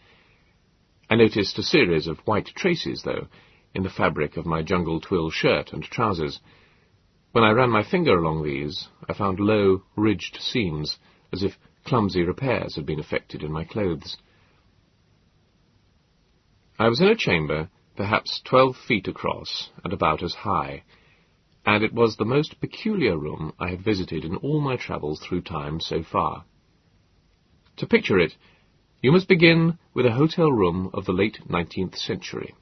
I noticed a series of white traces, though, in the fabric of my jungle twill shirt and trousers. When I ran my finger along these, I found low, ridged seams, as if clumsy repairs had been effected in my clothes. I was in a chamber perhaps twelve feet across and about as high and it was the most peculiar room I had visited in all my travels through time so far. To picture it, you must begin with a hotel room of the late nineteenth century.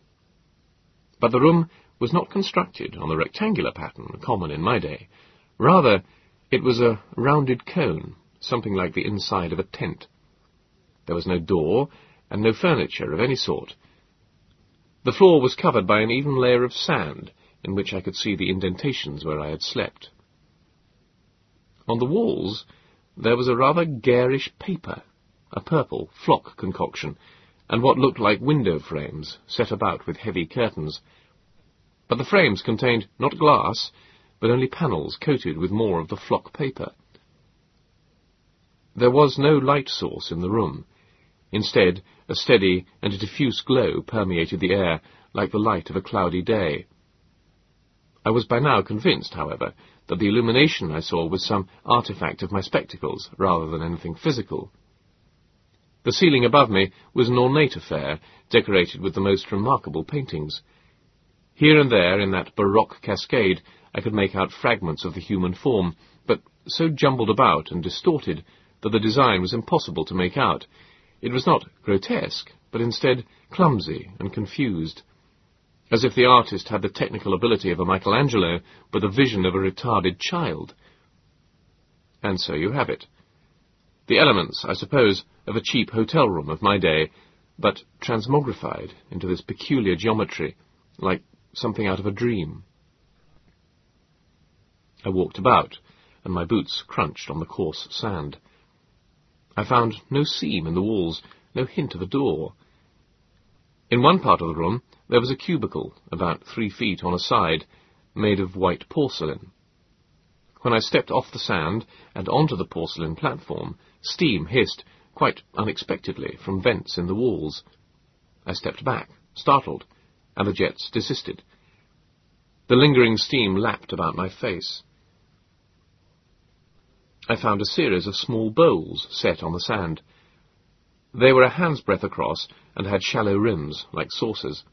But the room was not constructed on the rectangular pattern common in my day. Rather, it was a rounded cone, something like the inside of a tent. There was no door, and no furniture of any sort. The floor was covered by an even layer of sand, in which I could see the indentations where I had slept. On the walls there was a rather garish paper, a purple flock concoction, and what looked like window frames set about with heavy curtains. But the frames contained not glass, but only panels coated with more of the flock paper. There was no light source in the room. Instead, a steady and diffuse glow permeated the air like the light of a cloudy day. I was by now convinced, however, that the illumination I saw was some artifact of my spectacles rather than anything physical. The ceiling above me was an ornate affair, decorated with the most remarkable paintings. Here and there, in that baroque cascade, I could make out fragments of the human form, but so jumbled about and distorted that the design was impossible to make out. It was not grotesque, but instead clumsy and confused, as if the artist had the technical ability of a Michelangelo, but the vision of a retarded child. And so you have it. The elements, I suppose, of a cheap hotel room of my day, but transmogrified into this peculiar geometry, like something out of a dream. I walked about, and my boots crunched on the coarse sand. I found no seam in the walls, no hint of a door. In one part of the room there was a cubicle, about three feet on a side, made of white porcelain. When I stepped off the sand and onto the porcelain platform, steam hissed, quite unexpectedly, from vents in the walls. I stepped back, startled, and the jets desisted. The lingering steam lapped about my face. I found a series of small bowls set on the sand. They were a hand's breadth across and had shallow rims, like saucers.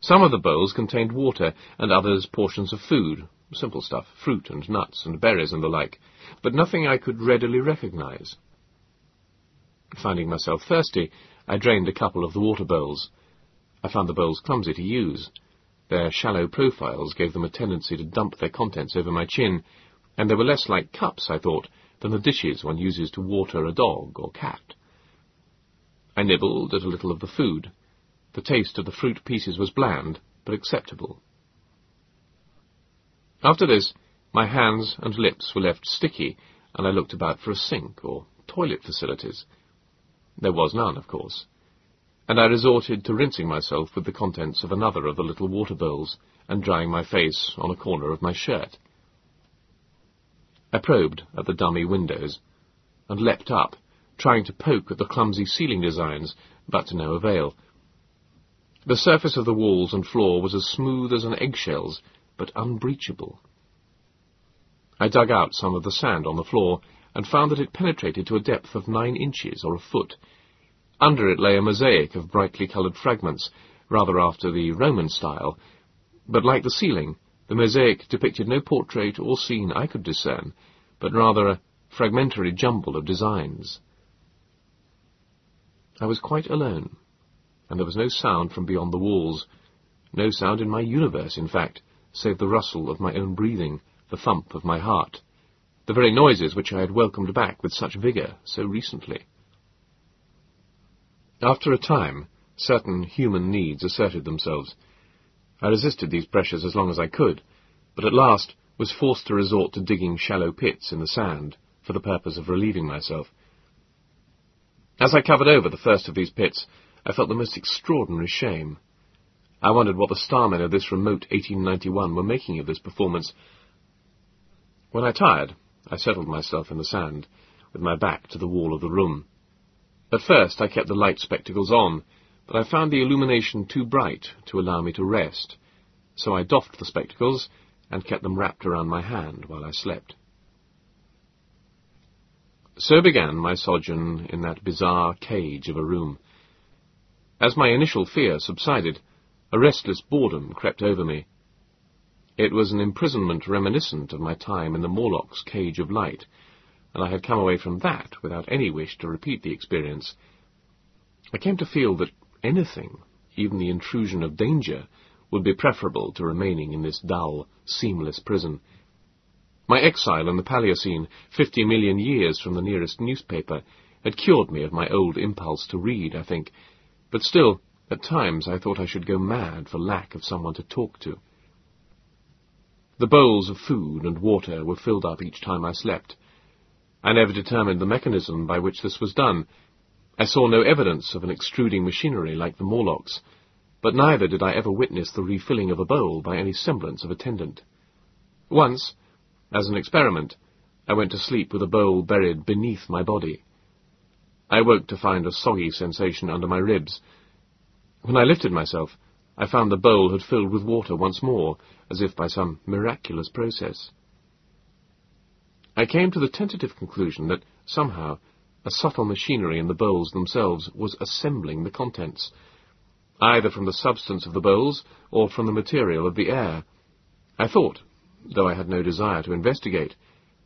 Some of the bowls contained water, and others portions of food, simple stuff, fruit and nuts and berries and the like, but nothing I could readily recognize. Finding myself thirsty, I drained a couple of the water bowls. I found the bowls clumsy to use. Their shallow profiles gave them a tendency to dump their contents over my chin, and they were less like cups, I thought, than the dishes one uses to water a dog or cat. I nibbled at a little of the food. The taste of the fruit pieces was bland, but acceptable. After this, my hands and lips were left sticky, and I looked about for a sink or toilet facilities. There was none, of course, and I resorted to rinsing myself with the contents of another of the little water bowls and drying my face on a corner of my shirt. I probed at the dummy windows and leapt up, trying to poke at the clumsy ceiling designs, but to no avail. The surface of the walls and floor was as smooth as an eggshell's, but unbreachable. I dug out some of the sand on the floor and found that it penetrated to a depth of nine inches or a foot. Under it lay a mosaic of brightly coloured fragments, rather after the Roman style, but like the ceiling, the mosaic depicted no portrait or scene I could discern, but rather a fragmentary jumble of designs. I was quite alone and there was no sound from beyond the walls, no sound in my universe, in fact, save the rustle of my own breathing, the thump of my heart, the very noises which I had welcomed back with such vigour so recently. After a time, certain human needs asserted themselves. I resisted these pressures as long as I could, but at last was forced to resort to digging shallow pits in the sand for the purpose of relieving myself. As I covered over the first of these pits, I felt the most extraordinary shame. I wondered what the starmen of this remote 1891 were making of this performance. When I tired, I settled myself in the sand, with my back to the wall of the room. At first I kept the light spectacles on, but I found the illumination too bright to allow me to rest, so I doffed the spectacles and kept them wrapped around my hand while I slept. So began my sojourn in that bizarre cage of a room. As my initial fear subsided, a restless boredom crept over me. It was an imprisonment reminiscent of my time in the Morlock's cage of light, and I had come away from that without any wish to repeat the experience. I came to feel that anything, even the intrusion of danger, would be preferable to remaining in this dull, seamless prison. My exile in the Paleocene, fifty million years from the nearest newspaper, had cured me of my old impulse to read, I think, but still, at times I thought I should go mad for lack of someone to talk to. The bowls of food and water were filled up each time I slept. I never determined the mechanism by which this was done. I saw no evidence of an extruding machinery like the Morlocks, but neither did I ever witness the refilling of a bowl by any semblance of attendant. Once, as an experiment, I went to sleep with a bowl buried beneath my body. I woke to find a soggy sensation under my ribs. When I lifted myself, I found the bowl had filled with water once more, as if by some miraculous process. I came to the tentative conclusion that, somehow, a subtle machinery in the bowls themselves was assembling the contents, either from the substance of the bowls or from the material of the air. I thought, though I had no desire to investigate,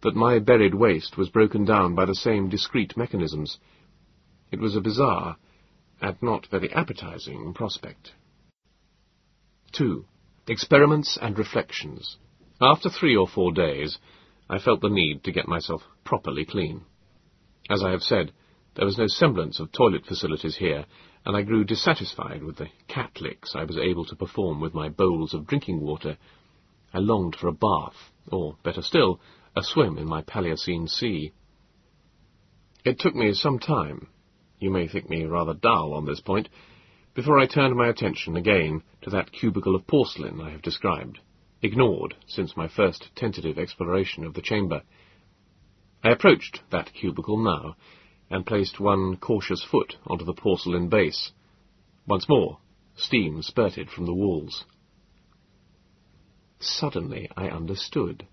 that my buried waste was broken down by the same discrete mechanisms. It was a bizarre and not very appetizing prospect. 2. Experiments and Reflections. After three or four days, I felt the need to get myself properly clean. As I have said, there was no semblance of toilet facilities here, and I grew dissatisfied with the cat licks I was able to perform with my bowls of drinking water. I longed for a bath, or, better still, a swim in my Paleocene sea. It took me some time, you may think me rather dull on this point, before I turned my attention again to that cubicle of porcelain I have described, ignored since my first tentative exploration of the chamber. I approached that cubicle now, and placed one cautious foot onto the porcelain base. Once more, steam spurted from the walls. Suddenly I understood.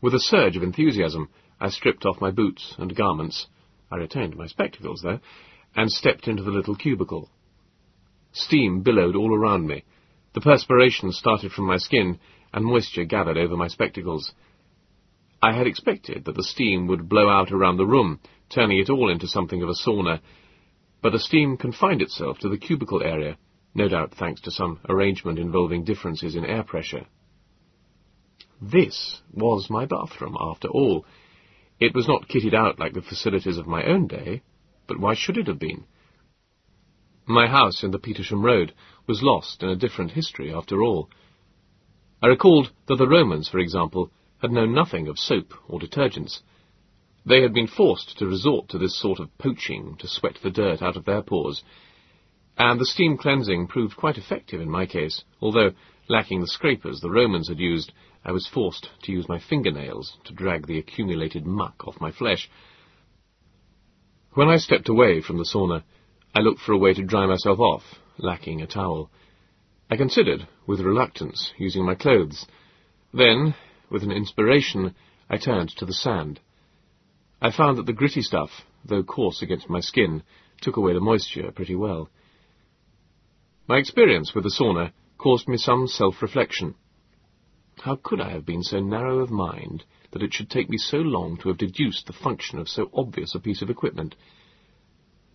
With a surge of enthusiasm, I stripped off my boots and garments, I retained my spectacles, though, and stepped into the little cubicle. Steam billowed all around me. The perspiration started from my skin, and moisture gathered over my spectacles. I had expected that the steam would blow out around the room, turning it all into something of a sauna, but the steam confined itself to the cubicle area, no doubt thanks to some arrangement involving differences in air pressure. This was my bathroom, after all. It was not kitted out like the facilities of my own day, but why should it have been? My house in the Petersham Road was lost in a different history, after all. I recalled that the Romans, for example, had known nothing of soap or detergents. They had been forced to resort to this sort of poaching to sweat the dirt out of their pores, and the steam cleansing proved quite effective in my case, although, lacking the scrapers the Romans had used, I was forced to use my fingernails to drag the accumulated muck off my flesh. When I stepped away from the sauna, I looked for a way to dry myself off, lacking a towel. I considered, with reluctance, using my clothes. Then, with an inspiration, I turned to the sand. I found that the gritty stuff, though coarse against my skin, took away the moisture pretty well. My experience with the sauna caused me some self-reflection. How could I have been so narrow of mind that it should take me so long to have deduced the function of so obvious a piece of equipment?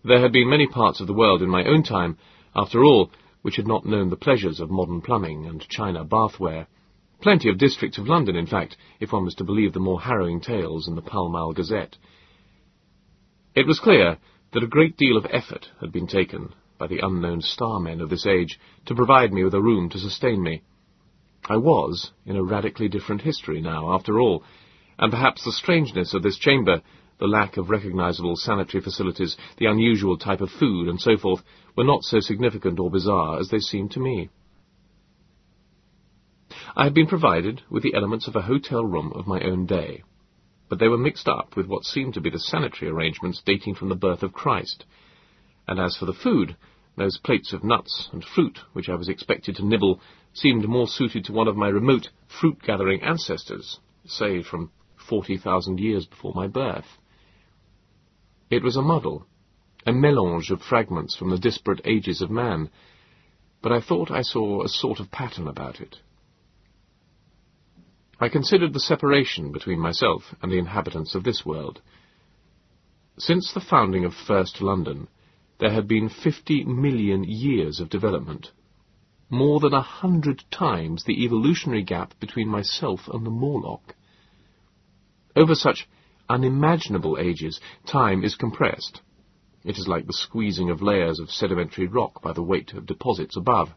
There had been many parts of the world in my own time, after all, which had not known the pleasures of modern plumbing and china bathware, Plenty of districts of London, in fact, if one was to believe the more harrowing tales in the Pall Mall Gazette. It was clear that a great deal of effort had been taken by the unknown starmen of this age to provide me with a room to sustain me. I was in a radically different history now, after all, and perhaps the strangeness of this chamber, the lack of recognizable sanitary facilities, the unusual type of food, and so forth, were not so significant or bizarre as they seemed to me. I had been provided with the elements of a hotel room of my own day, but they were mixed up with what seemed to be the sanitary arrangements dating from the birth of Christ. And as for the food, those plates of nuts and fruit which I was expected to nibble seemed more suited to one of my remote fruit-gathering ancestors, say from forty thousand years before my birth. It was a muddle, a mélange of fragments from the disparate ages of man, but I thought I saw a sort of pattern about it. I considered the separation between myself and the inhabitants of this world. Since the founding of First London, there have been fifty million years of development, more than a hundred times the evolutionary gap between myself and the Morlock. Over such unimaginable ages, time is compressed. It is like the squeezing of layers of sedimentary rock by the weight of deposits above,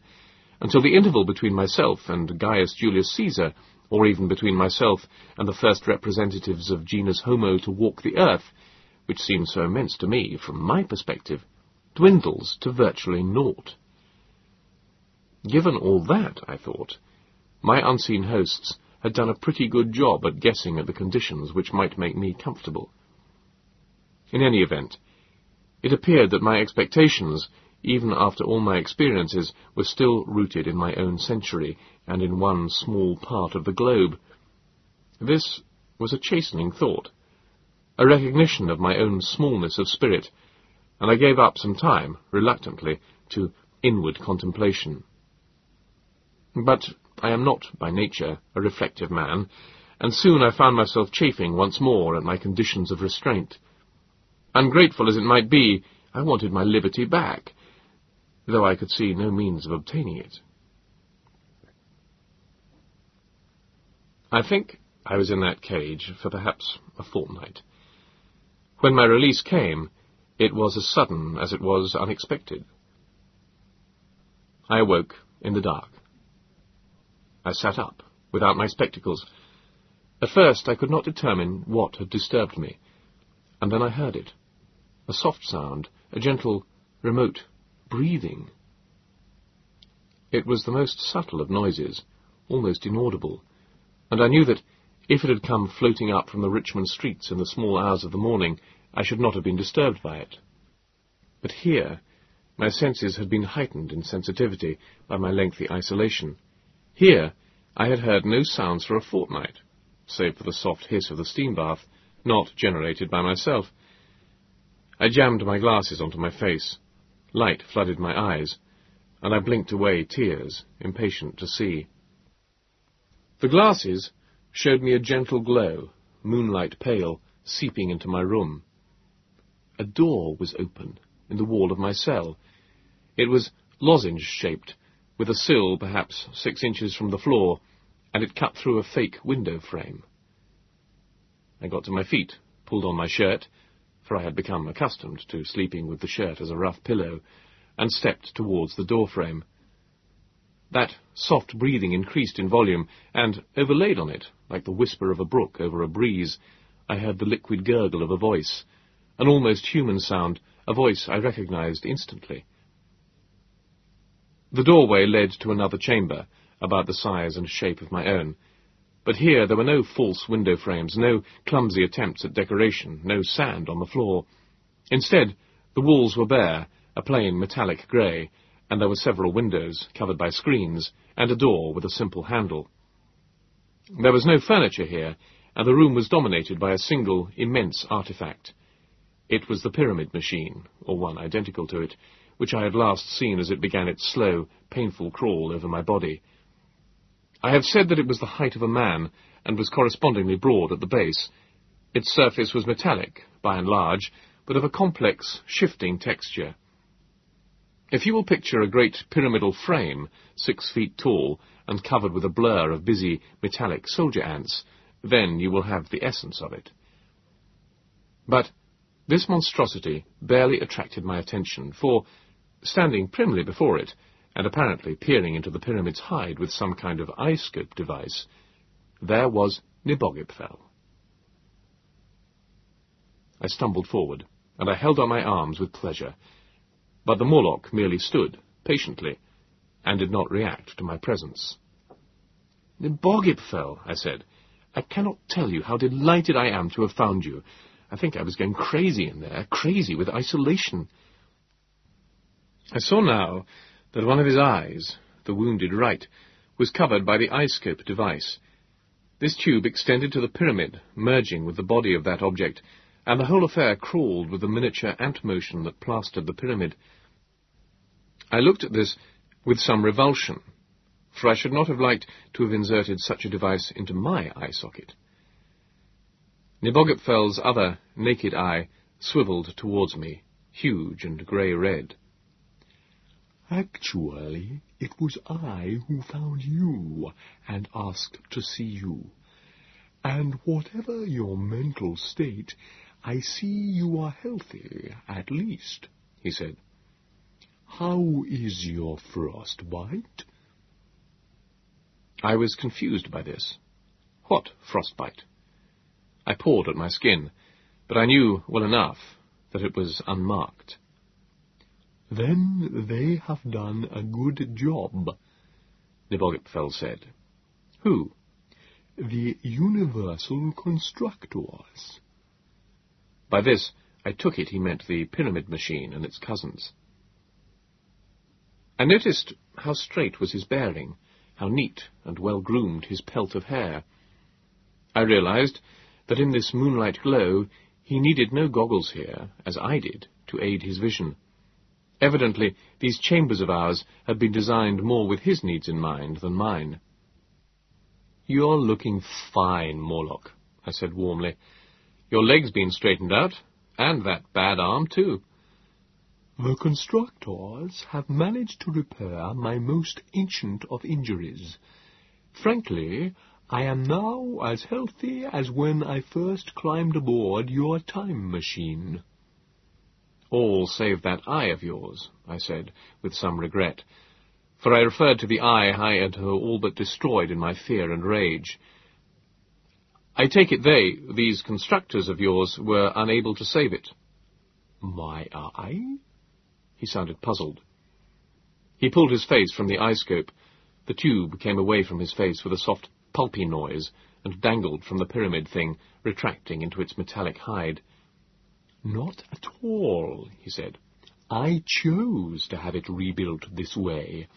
until the interval between myself and Gaius Julius Caesar or even between myself and the first representatives of genus Homo to walk the earth, which seems so immense to me from my perspective, dwindles to virtually naught. Given all that, I thought, my unseen hosts had done a pretty good job at guessing at the conditions which might make me comfortable. In any event, it appeared that my expectations, even after all my experiences, were still rooted in my own century and in one small part of the globe. This was a chastening thought, a recognition of my own smallness of spirit, and I gave up some time, reluctantly, to inward contemplation. But I am not, by nature, a reflective man, and soon I found myself chafing once more at my conditions of restraint. Ungrateful as it might be, I wanted my liberty back, though I could see no means of obtaining it. I think I was in that cage for perhaps a fortnight. When my release came, it was as sudden as it was unexpected. I awoke in the dark. I sat up, without my spectacles. At first I could not determine what had disturbed me, and then I heard it a soft sound, a gentle, remote breathing. It was the most subtle of noises, almost inaudible, and I knew that if it had come floating up from the Richmond streets in the small hours of the morning, I should not have been disturbed by it. But here, my senses had been heightened in sensitivity by my lengthy isolation. Here, I had heard no sounds for a fortnight, save for the soft hiss of the steam bath, not generated by myself. I jammed my glasses onto my face. Light flooded my eyes, and I blinked away tears, impatient to see. The glasses showed me a gentle glow, moonlight pale, seeping into my room. A door was open in the wall of my cell. It was lozenge-shaped, with a sill perhaps six inches from the floor, and it cut through a fake window frame. I got to my feet, pulled on my shirt, for I had become accustomed to sleeping with the shirt as a rough pillow, and stepped towards the door-frame. That soft breathing increased in volume, and overlaid on it, like the whisper of a brook over a breeze, I heard the liquid gurgle of a voice, an almost human sound, a voice I recognized instantly. The doorway led to another chamber, about the size and shape of my own, but here there were no false window frames, no clumsy attempts at decoration, no sand on the floor. Instead, the walls were bare, a plain metallic grey, and there were several windows, covered by screens, and a door with a simple handle. There was no furniture here, and the room was dominated by a single, immense artifact. It was the pyramid machine, or one identical to it, which I had last seen as it began its slow, painful crawl over my body. I have said that it was the height of a man, and was correspondingly broad at the base. Its surface was metallic, by and large, but of a complex, shifting texture. If you will picture a great pyramidal frame, six feet tall, and covered with a blur of busy, metallic soldier ants, then you will have the essence of it. But this monstrosity barely attracted my attention, for, standing primly before it, and apparently peering into the pyramid's hide with some kind of eye-scope device, there was Nebogipfel. I stumbled forward, and I held out my arms with pleasure, but the Morlock merely stood, patiently, and did not react to my presence. Nebogipfel, I said, I cannot tell you how delighted I am to have found you. I think I was going crazy in there, crazy with isolation. I saw now that one of his eyes, the wounded right, was covered by the eye-scope device. This tube extended to the pyramid, merging with the body of that object, and the whole affair crawled with the miniature ant motion that plastered the pyramid. I looked at this with some revulsion, for I should not have liked to have inserted such a device into my eye socket. Nebogipfel's other naked eye swiveled towards me, huge and grey-red. Actually, it was I who found you and asked to see you. And whatever your mental state, I see you are healthy, at least, he said. How is your frostbite? I was confused by this, What frostbite? I pawed at my skin, but I knew well enough that it was unmarked. Then they have done a good job, Nebogipfel said. Who? The Universal Constructors. By this, I took it he meant the pyramid machine and its cousins. I noticed how straight was his bearing, how neat and well-groomed his pelt of hair. I realized that in this moonlight glow he needed no goggles here, as I did, to aid his vision. Evidently, these chambers of ours had been designed more with his needs in mind than mine. You're looking fine, Morlock, I said warmly. Your leg's been straightened out, and that bad arm, too. The constructors have managed to repair my most ancient of injuries. Frankly, I am now as healthy as when I first climbed aboard your time machine. All save that eye of yours, I said, with some regret, for I referred to the eye I had all but destroyed in my fear and rage. I take it they, these constructors of yours, were unable to save it. My eye? He sounded puzzled. He pulled his face from the eye-scope. The tube came away from his face with a soft, pulpy noise, and dangled from the pyramid thing, retracting into its metallic hide. Not at all, he said. I chose to have it rebuilt this way.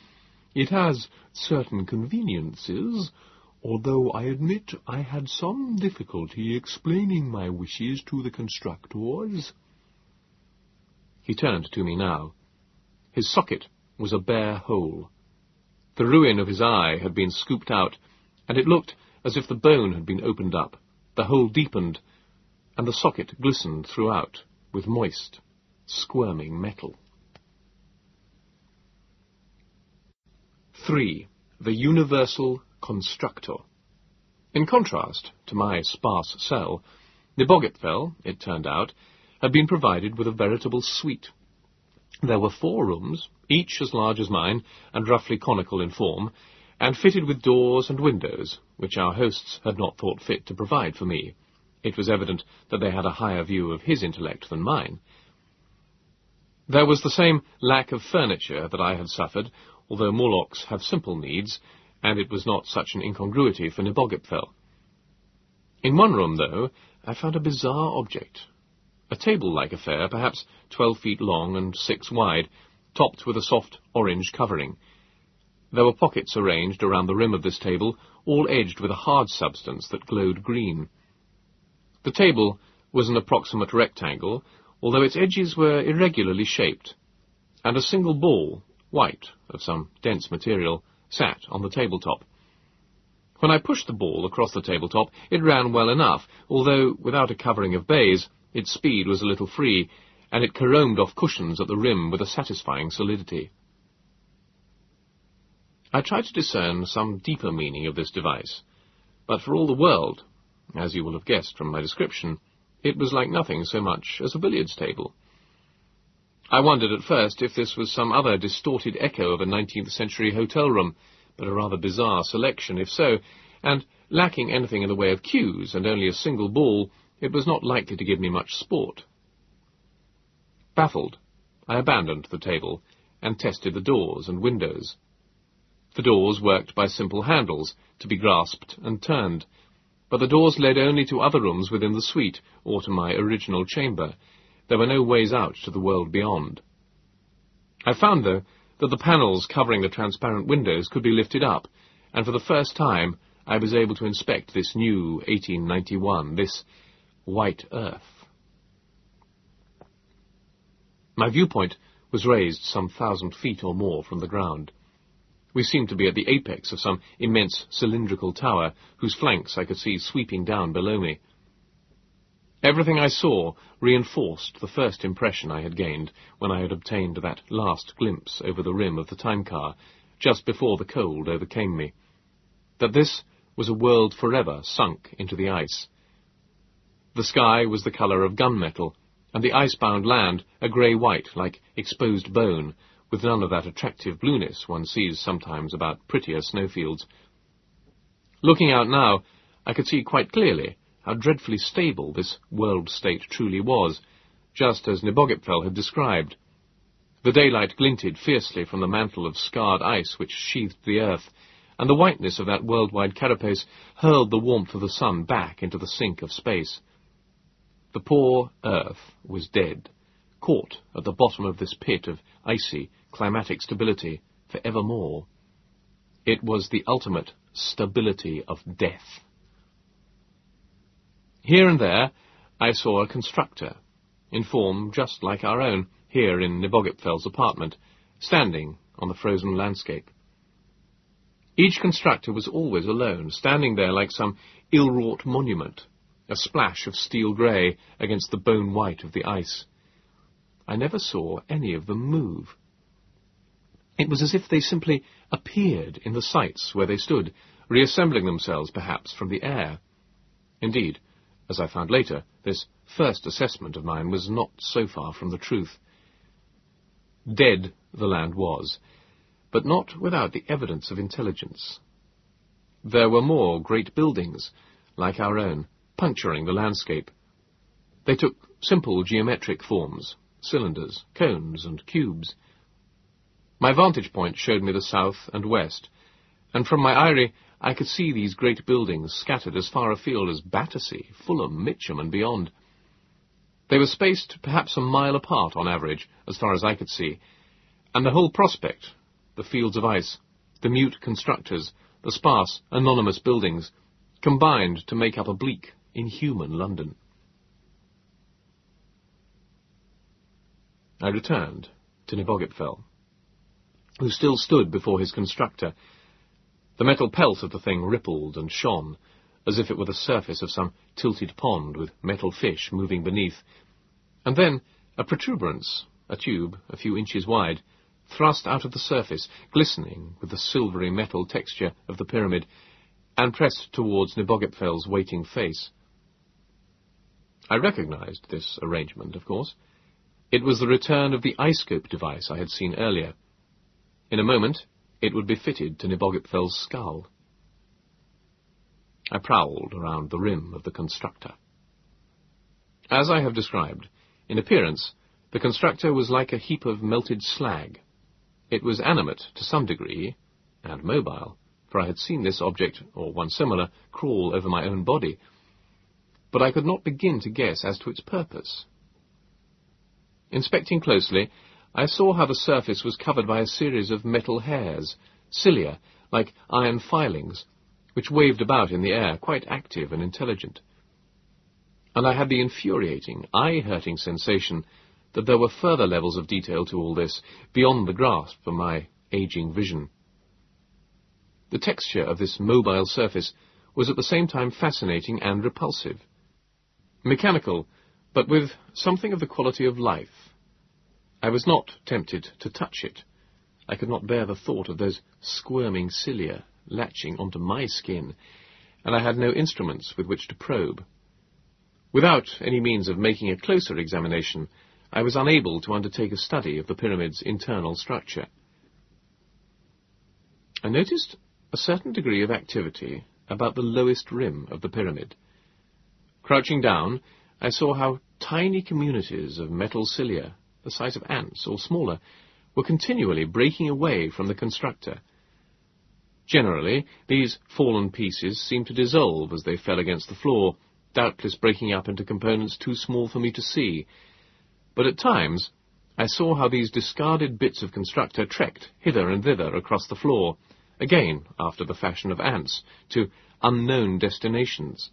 It has certain conveniences, although I admit I had some difficulty explaining my wishes to the constructors. He turned to me now. His socket was a bare hole. The ruin of his eye had been scooped out, and it looked as if the bone had been opened up, the hole deepened, and the socket glistened throughout with moist, squirming metal. 3. The Universal Constructor In contrast to my sparse cell, Nebogipfel, it turned out, had been provided with a veritable suite. There were four rooms, each as large as mine and roughly conical in form, and fitted with doors and windows, which our hosts had not thought fit to provide for me. It was evident that they had a higher view of his intellect than mine. There was the same lack of furniture that I had suffered, although Morlocks have simple needs, and it was not such an incongruity for Nebogipfel. In one room, though, I found a bizarre object, a table-like affair, perhaps twelve feet long and six wide, topped with a soft orange covering. There were pockets arranged around the rim of this table, all edged with a hard substance that glowed green. The table was an approximate rectangle, although its edges were irregularly shaped, and a single ball, white, of some dense material, sat on the tabletop. When I pushed the ball across the tabletop, it ran well enough, although, without a covering of baize, its speed was a little free, and it caromed off cushions at the rim with a satisfying solidity. I tried to discern some deeper meaning of this device, but for all the world, as you will have guessed from my description, it was like nothing so much as a billiards table. I wondered at first if this was some other distorted echo of a 19th century hotel room, but a rather bizarre selection if so, and lacking anything in the way of cues and only a single ball, it was not likely to give me much sport. Baffled, I abandoned the table and tested the doors and windows. The doors worked by simple handles, to be grasped and turned, but the doors led only to other rooms within the suite, or to my original chamber. There were no ways out to the world beyond. I found, though, that the panels covering the transparent windows could be lifted up, and for the first time I was able to inspect this new 1891, this white earth. My viewpoint was raised some thousand feet or more from the ground. We seemed to be at the apex of some immense cylindrical tower, whose flanks I could see sweeping down below me. Everything I saw reinforced the first impression I had gained when I had obtained that last glimpse over the rim of the time car, just before the cold overcame me. That this was a world forever sunk into the ice, the sky was the colour of gunmetal, and the ice-bound land a grey-white, like exposed bone, with none of that attractive blueness one sees sometimes about prettier snowfields. Looking out now, I could see quite clearly how dreadfully stable this world state truly was, just as Nebogipfel had described. The daylight glinted fiercely from the mantle of scarred ice which sheathed the earth, and the whiteness of that worldwide carapace hurled the warmth of the sun back into the sink of space. The poor earth was dead, caught at the bottom of this pit of icy, climatic stability for evermore. It was the ultimate stability of death. Here and there I saw a constructor, in form just like our own, here in Nebogipfel's apartment, standing on the frozen landscape. Each constructor was always alone, standing there like some ill-wrought monument, a splash of steel grey against the bone white of the ice. I never saw any of them move. It was as if they simply appeared in the sites where they stood, reassembling themselves perhaps from the air. Indeed, as I found later, this first assessment of mine was not so far from the truth. Dead the land was, but not without the evidence of intelligence. There were more great buildings, like our own, puncturing the landscape. They took simple geometric forms, cylinders, cones, and cubes. My vantage point showed me the south and west, and from my eyrie I could see these great buildings scattered as far afield as Battersea, Fulham, Mitcham, and beyond. They were spaced perhaps a mile apart on average, as far as I could see, and the whole prospect, the fields of ice, the mute constructors, the sparse, anonymous buildings, combined to make up a bleak, inhuman London. I returned to Nebogipfel, who still stood before his constructor, the metal pelt of the thing rippled and shone, as if it were the surface of some tilted pond with metal fish moving beneath. And then a protuberance, a tube a few inches wide, thrust out of the surface, glistening with the silvery metal texture of the pyramid, and pressed towards Nebogipfel's waiting face. I recognized this arrangement, of course. It was the return of the eye-scope device I had seen earlier. In a moment, it would be fitted to Nebogipfel's skull. I prowled around the rim of the constructor. As I have described, in appearance, the constructor was like a heap of melted slag. It was animate to some degree, and mobile, for I had seen this object, or one similar, crawl over my own body, but I could not begin to guess as to its purpose. Inspecting closely, I saw how the surface was covered by a series of metal hairs, cilia, like iron filings, which waved about in the air, quite active and intelligent. And I had the infuriating, eye-hurting sensation that there were further levels of detail to all this, beyond the grasp of my aging vision. The texture of this mobile surface was at the same time fascinating and repulsive. Mechanical, but with something of the quality of life. I was not tempted to touch it. I could not bear the thought of those squirming cilia latching onto my skin, and I had no instruments with which to probe. Without any means of making a closer examination, I was unable to undertake a study of the pyramid's internal structure. I noticed a certain degree of activity about the lowest rim of the pyramid. Crouching down, I saw how tiny communities of metal cilia the size of ants or smaller, were continually breaking away from the constructor. Generally, these fallen pieces seemed to dissolve as they fell against the floor, doubtless breaking up into components too small for me to see. But at times, I saw how these discarded bits of constructor trekked hither and thither across the floor, again after the fashion of ants, to unknown destinations.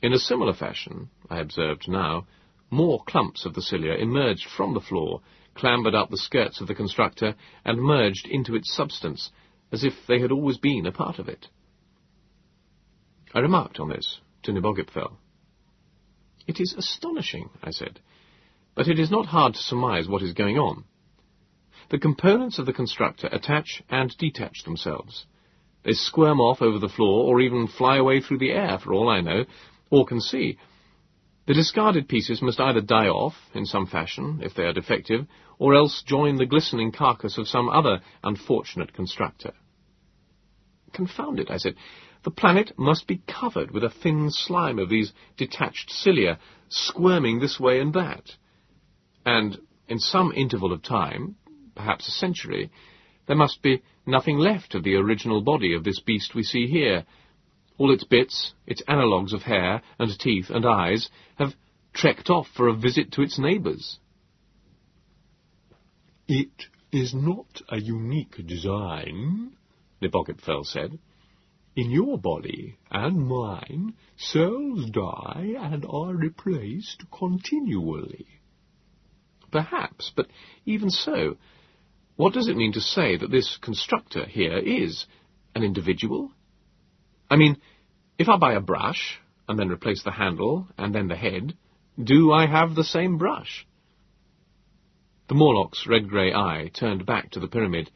In a similar fashion, I observed now, more clumps of the cilia emerged from the floor, clambered up the skirts of the constructor, and merged into its substance, as if they had always been a part of it. I remarked on this to Nebogipfel. It is astonishing, I said, but it is not hard to surmise what is going on. The components of the constructor attach and detach themselves. They squirm off over the floor, or even fly away through the air, for all I know, or can see, the discarded pieces must either die off, in some fashion, if they are defective, or else join the glistening carcass of some other unfortunate constructor. Confound it, I said. the planet must be covered with a thin slime of these detached cilia, squirming this way and that. And in some interval of time, perhaps a century, there must be nothing left of the original body of this beast we see here. All its bits, its analogues of hair and teeth and eyes, have trekked off for a visit to its neighbours. It is not a unique design, Nebogipfel said. In your body and mine, cells die and are replaced continually. Perhaps, but even so, what does it mean to say that this constructor here is an individual? I mean, if I buy a brush, and then replace the handle, and then the head, do I have the same brush? The Morlock's red-grey eye turned back to the pyramid,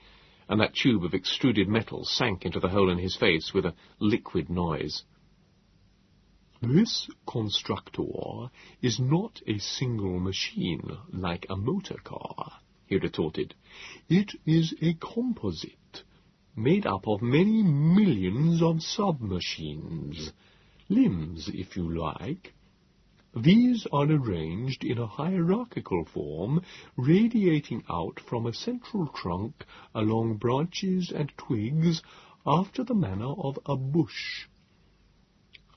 and that tube of extruded metal sank into the hole in his face with a liquid noise. This constructor is not a single machine like a motor car, he retorted. It is a composite, made up of many millions of sub-machines, limbs, if you like, these are arranged in a hierarchical form, radiating out from a central trunk along branches and twigs after the manner of a bush.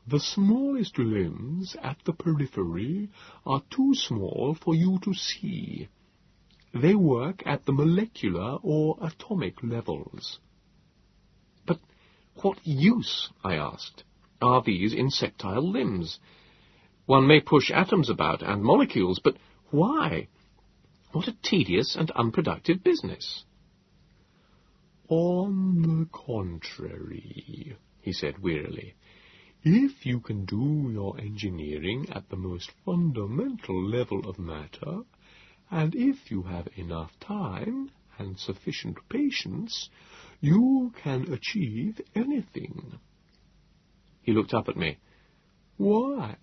The smallest limbs at the periphery are too small for you to see. They work at the molecular or atomic levels. What use, I asked, are these insectile limbs? One may push atoms about and molecules, but why? What a tedious and unproductive business. On the contrary, he said wearily, if you can do your engineering at the most fundamental level of matter, and if you have enough time and sufficient patience, you can achieve anything. He looked up at me. Why?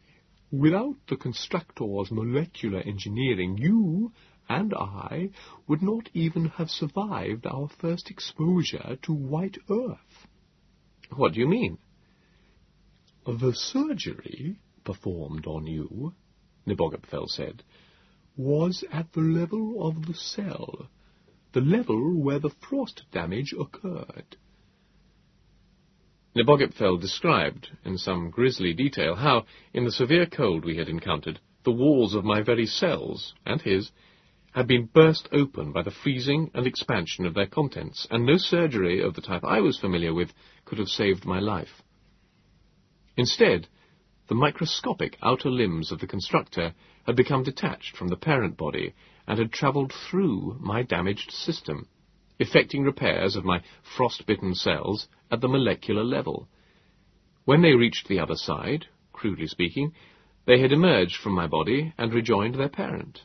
Without the constructor's molecular engineering, you and I would not even have survived our first exposure to white earth. What do you mean? The surgery performed on you, Nebogipfel said, was at the level of the cell, the level where the frost damage occurred. Nebogipfel described, in some grisly detail, how, in the severe cold we had encountered, the walls of my very cells, and his, had been burst open by the freezing and expansion of their contents, and no surgery of the type I was familiar with could have saved my life. Instead, the microscopic outer limbs of the constructor had become detached from the parent body and had travelled through my damaged system, effecting repairs of my frost-bitten cells at the molecular level. When they reached the other side, crudely speaking, they had emerged from my body and rejoined their parent.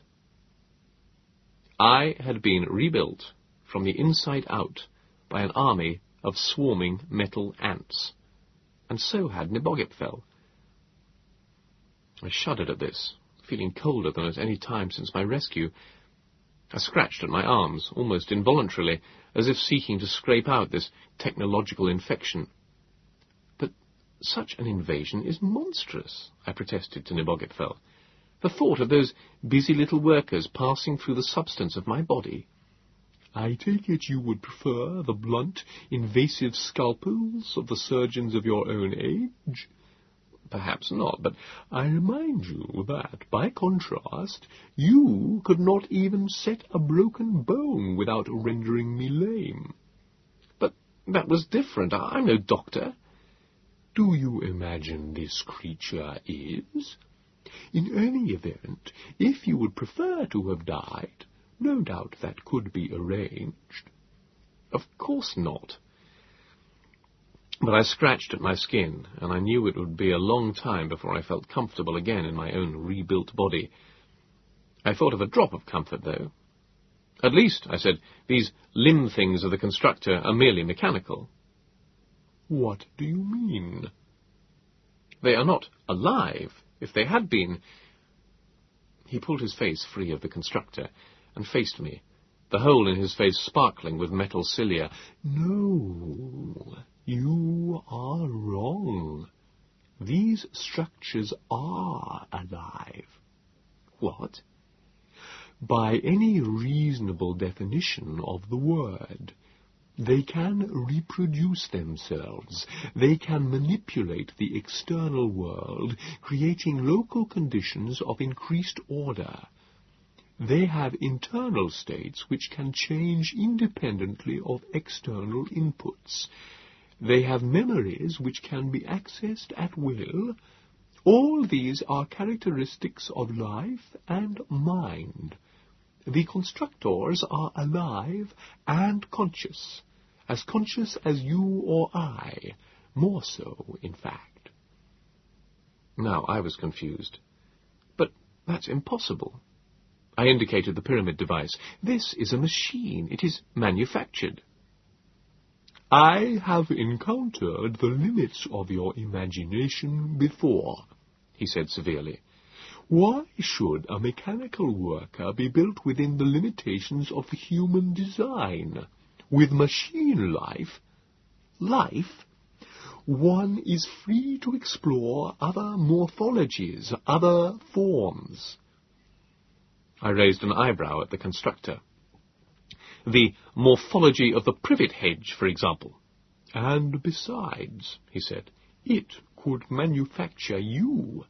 I had been rebuilt from the inside out by an army of swarming metal ants, and so had Nebogipfel. I shuddered at this, feeling colder than at any time since my rescue, I scratched at my arms, almost involuntarily, as if seeking to scrape out this technological infection. But such an invasion is monstrous, I protested to Nebogipfel. The thought of those busy little workers passing through the substance of my body. I take it you would prefer the blunt, invasive scalpels of the surgeons of your own age? Perhaps not, but I remind you that, by contrast, you could not even set a broken bone without rendering me lame. But that was different. I'm no doctor. Do you imagine this creature is? In any event, if you would prefer to have died, no doubt that could be arranged. Of course not. But I scratched at my skin, and I knew it would be a long time before I felt comfortable again in my own rebuilt body. I thought of a drop of comfort, though. At least, I said, these limb things of the constructor are merely mechanical. What do you mean? They are not alive. If they had been... He pulled his face free of the constructor and faced me, the hole in his face sparkling with metal cilia. No, You are wrong. These structures are alive. What? By any reasonable definition of the word. They can reproduce themselves. They can manipulate the external world, creating local conditions of increased order. They have internal states which can change independently of external inputs. They have memories which can be accessed at will. All these are characteristics of life and mind. The constructors are alive and conscious as conscious as you or I, more so, in fact. Now I was confused. But that's impossible. I indicated the pyramid device. This is a machine. It is manufactured. I have encountered the limits of your imagination before, he said severely. Why should a mechanical worker be built within the limitations of human design? With machine life, life, one is free to explore other morphologies, other forms. I raised an eyebrow at the constructor. The morphology of the privet hedge, for example. And besides, he said, it could manufacture you.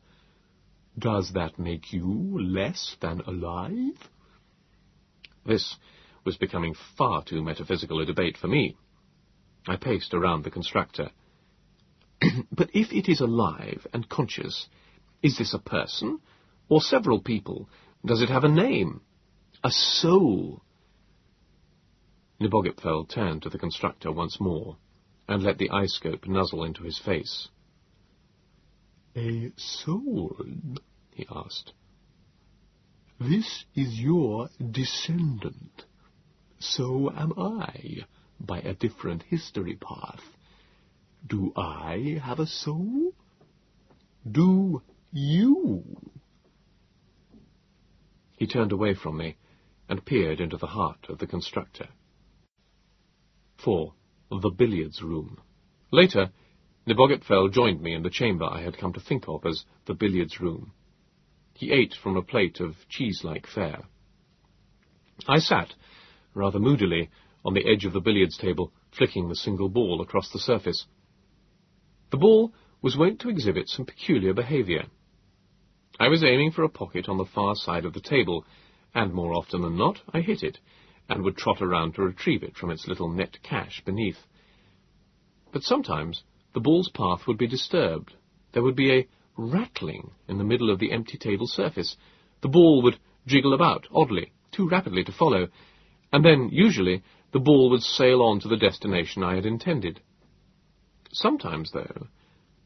Does that make you less than alive? This was becoming far too metaphysical a debate for me. I paced around the constructor. but if it is alive and conscious, is this a person or several people? Does it have a name? A soul? Nebogipfel turned to the constructor once more and let the eye-scope nuzzle into his face. A soul? he asked. This is your descendant so am I, by a different history path. Do I have a soul? Do you? He turned away from me and peered into the heart of the constructor. 4. The billiards room. Later, Nebogipfel joined me in the chamber I had come to think of as the billiards room. He ate from a plate of cheese-like fare. I sat rather moodily, on the edge of the billiards table, flicking the single ball across the surface. The ball was wont to exhibit some peculiar behaviour. I was aiming for a pocket on the far side of the table, and more often than not I hit it, and would trot around to retrieve it from its little net cache beneath. But sometimes the ball's path would be disturbed. There would be a rattling in the middle of the empty table surface. The ball would jiggle about, oddly, too rapidly to follow, and then, usually, the ball would sail on to the destination I had intended. Sometimes, though,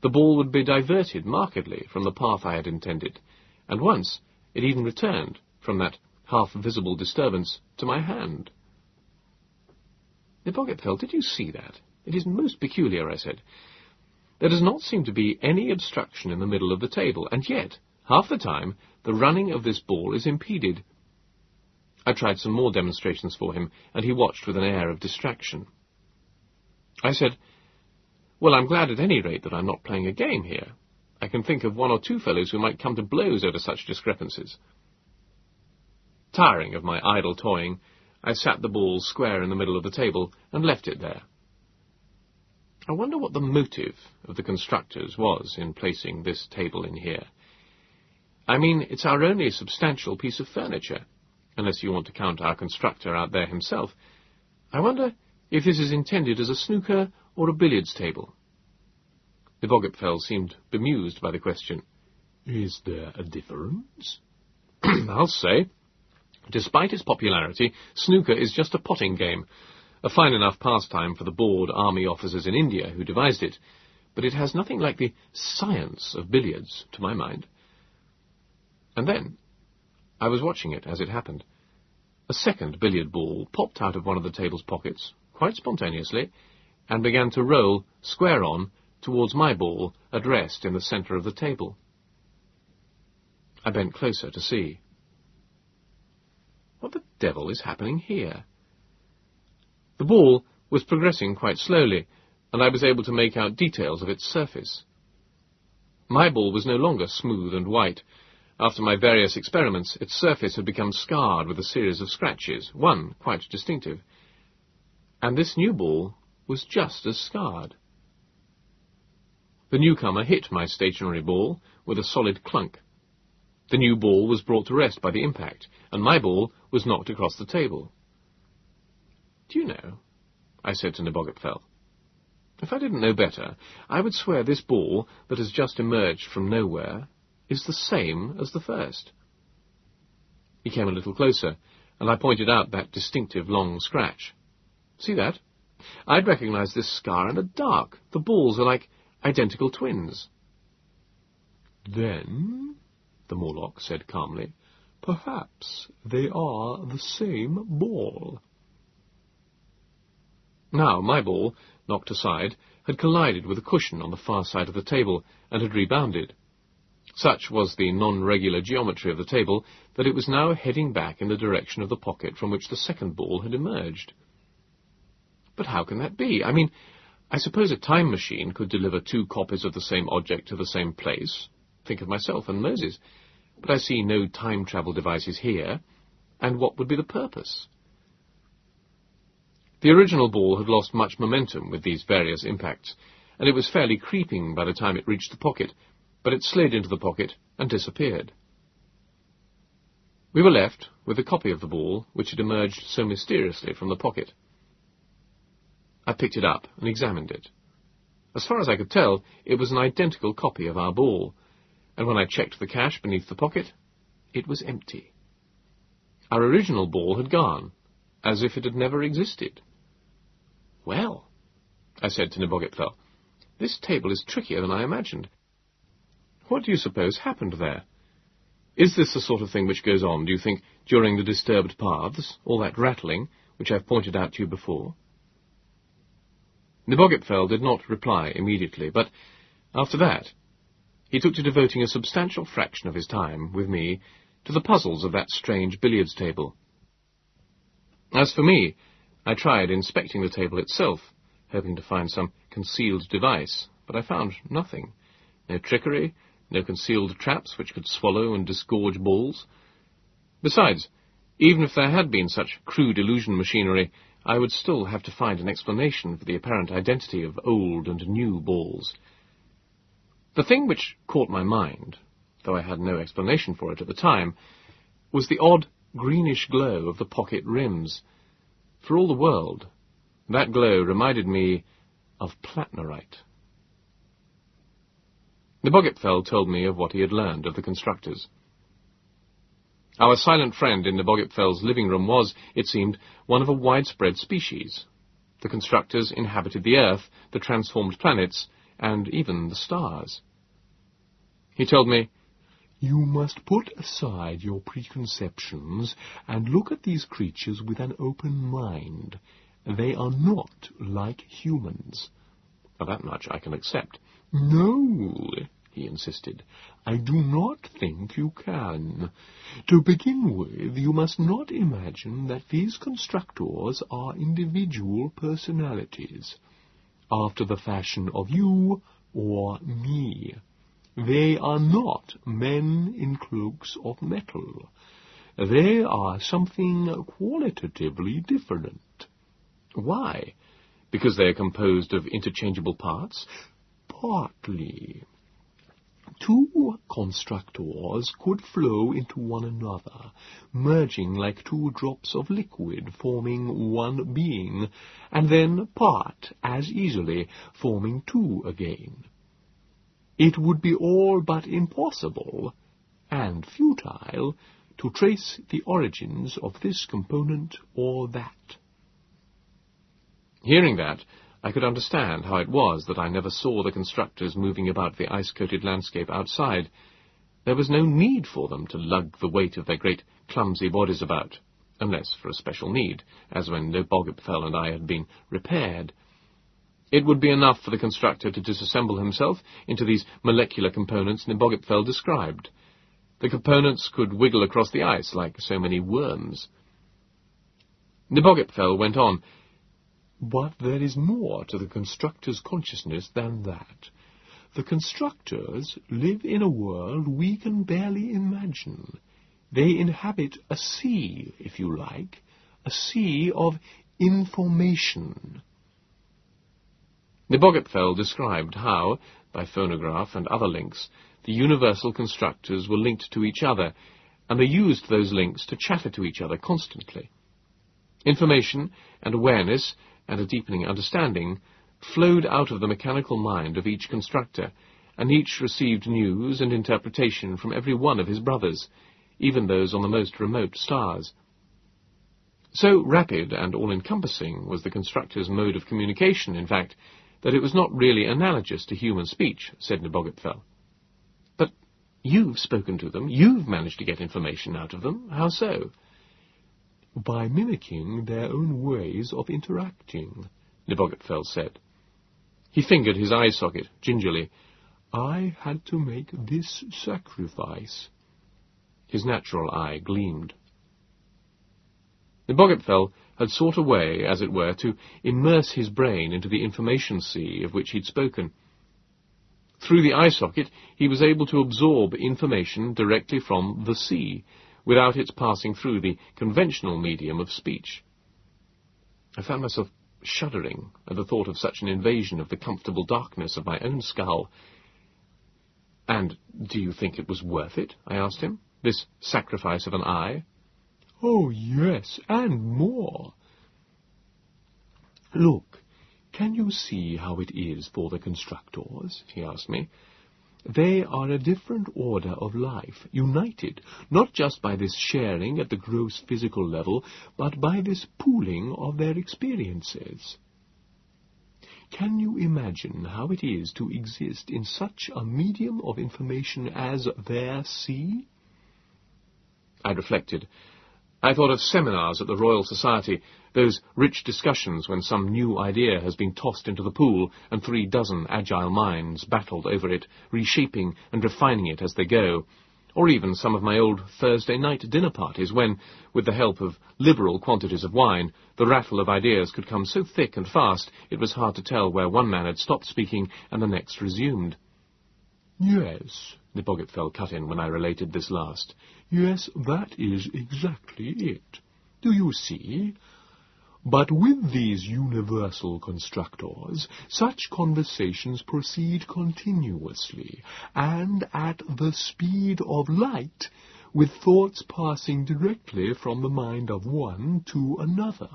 the ball would be diverted markedly from the path I had intended, and once it even returned from that half-visible disturbance to my hand. Nebogipfel, did you see that? It is most peculiar, I said. There does not seem to be any obstruction in the middle of the table, and yet, half the time, the running of this ball is impeded I tried some more demonstrations for him, and he watched with an air of distraction. I said, Well, I'm glad at any rate that I'm not playing a game here. I can think of one or two fellows who might come to blows over such discrepancies. Tiring of my idle toying, I sat the ball square in the middle of the table and left it there. I wonder what the motive of the constructors was in placing this table in here. I mean, it's our only substantial piece of furniture unless you want to count our constructor out there himself. I wonder if this is intended as a snooker or a billiards table. The Nebogipfel seemed bemused by the question. Is there a difference? I'll say. Despite its popularity, snooker is just a potting game, a fine enough pastime for the bored army officers in India who devised it, but it has nothing like the science of billiards, to my mind. And then, I was watching it as it happened. A second billiard ball popped out of one of the table's pockets, quite spontaneously, and began to roll, square on, towards my ball, at rest in the centre of the table. I bent closer to see. What the devil is happening here? The ball was progressing quite slowly, and I was able to make out details of its surface. My ball was no longer smooth and white. After my various experiments, its surface had become scarred with a series of scratches, one quite distinctive. And this new ball was just as scarred. The newcomer hit my stationary ball with a solid clunk. The new ball was brought to rest by the impact, and my ball was knocked across the table. Do you know, I said to Nebogipfel, if I didn't know better, I would swear this ball that has just emerged from nowhere is the same as the first. He came a little closer, and I pointed out that distinctive long scratch. See that? I'd recognize this scar in the dark. The balls are like identical twins. Then, the Morlock said calmly, perhaps they are the same ball. Now my ball knocked aside, had collided with a cushion on the far side of the table and had rebounded. Such was the non-regular geometry of the table that it was now heading back in the direction of the pocket from which the second ball had emerged. But how can that be? I mean, I suppose a time machine could deliver two copies of the same object to the same place. Think of myself and Moses. But I see no time travel devices here, and what would be the purpose? The original ball had lost much momentum with these various impacts, and it was fairly creeping by the time it reached the pocket, but it slid into the pocket and disappeared. We were left with a copy of the ball which had emerged so mysteriously from the pocket. I picked it up and examined it. As far as I could tell, it was an identical copy of our ball, and when I checked the cache beneath the pocket, it was empty. Our original ball had gone, as if it had never existed. Well, I said to Nebogipfel, this table is trickier than I imagined. What do you suppose happened there? Is this the sort of thing which goes on, do you think, during the disturbed paths, all that rattling, which I've pointed out to you before? Nebogipfel did not reply immediately, but after that, he took to devoting a substantial fraction of his time, with me, to the puzzles of that strange billiards table. As for me, I tried inspecting the table itself, hoping to find some concealed device, but I found nothing. No trickery, no concealed traps which could swallow and disgorge balls. Besides, even if there had been such crude illusion machinery, I would still have to find an explanation for the apparent identity of old and new balls. The thing which caught my mind, though I had no explanation for it at the time, was the odd greenish glow of the pocket rims. For all the world, that glow reminded me of Plattnerite. The Nebogipfel told me of what he had learned of the constructors. Our silent friend in the Nebogipfel's living room was, it seemed, one of a widespread species. The constructors inhabited the Earth, the transformed planets, and even the stars. He told me, you must put aside your preconceptions and look at these creatures with an open mind. They are not like humans. that much I can accept. No, he insisted. I do not think you can. To begin with, you must not imagine that these constructors are individual personalities, after the fashion of you or me. They are not men in cloaks of metal. They are something qualitatively different. Why? Because they are composed of interchangeable parts? Partly. Two constructors could flow into one another, merging like two drops of liquid, forming one being, and then part as easily, forming two again it would be all but impossible and futile to trace the origins of this component or that. Hearing that, I could understand how it was that I never saw the constructors moving about the ice-coated landscape outside. There was no need for them to lug the weight of their great clumsy bodies about, unless for a special need, as when Nebogipfel and I had been repaired. It would be enough for the constructor to disassemble himself into these molecular components Nebogipfel described. The components could wiggle across the ice like so many worms. Nebogipfel went on, But there is more to the constructor's consciousness than that. The constructors live in a world we can barely imagine. They inhabit a sea, if you like, a sea of information. Nebogipfel described how, by phonograph and other links, the universal constructors were linked to each other, and they used those links to chatter to each other constantly. Information and awareness and a deepening understanding flowed out of the mechanical mind of each constructor, and each received news and interpretation from every one of his brothers, even those on the most remote stars. So rapid and all-encompassing was the constructor's mode of communication, in fact, that it was not really analogous to human speech, said Nebogipfel. But you've spoken to them, you've managed to get information out of them. How so? By mimicking their own ways of interacting, Nebogipfel said. He fingered his eye socket gingerly. I had to make this sacrifice. His natural eye gleamed. Nebogipfel had sought a way, as it were, to immerse his brain into the information sea of which he'd spoken. Through the eye socket, he was able to absorb information directly from the sea, without its passing through the conventional medium of speech. I found myself shuddering at the thought of such an invasion of the comfortable darkness of my own skull. And do you think it was worth it? I asked him. This sacrifice of an eye? Oh, yes, and more. Look, can you see how it is for the constructors? he asked me. They are a different order of life, united not just by this sharing at the gross physical level, but by this pooling of their experiences. Can you imagine how it is to exist in such a medium of information as their sea? I reflected. I thought of seminars at the Royal Society, those rich discussions when some new idea has been tossed into the pool and three dozen agile minds battled over it, reshaping and refining it as they go. Or even some of my old Thursday night dinner parties when, with the help of liberal quantities of wine, the rattle of ideas could come so thick and fast it was hard to tell where one man had stopped speaking and the next resumed. Yes, the Nebogipfel cut in when I related this last. Yes, that is exactly it. Do you see? But with these universal constructors, such conversations proceed continuously, and at the speed of light, with thoughts passing directly from the mind of one to another.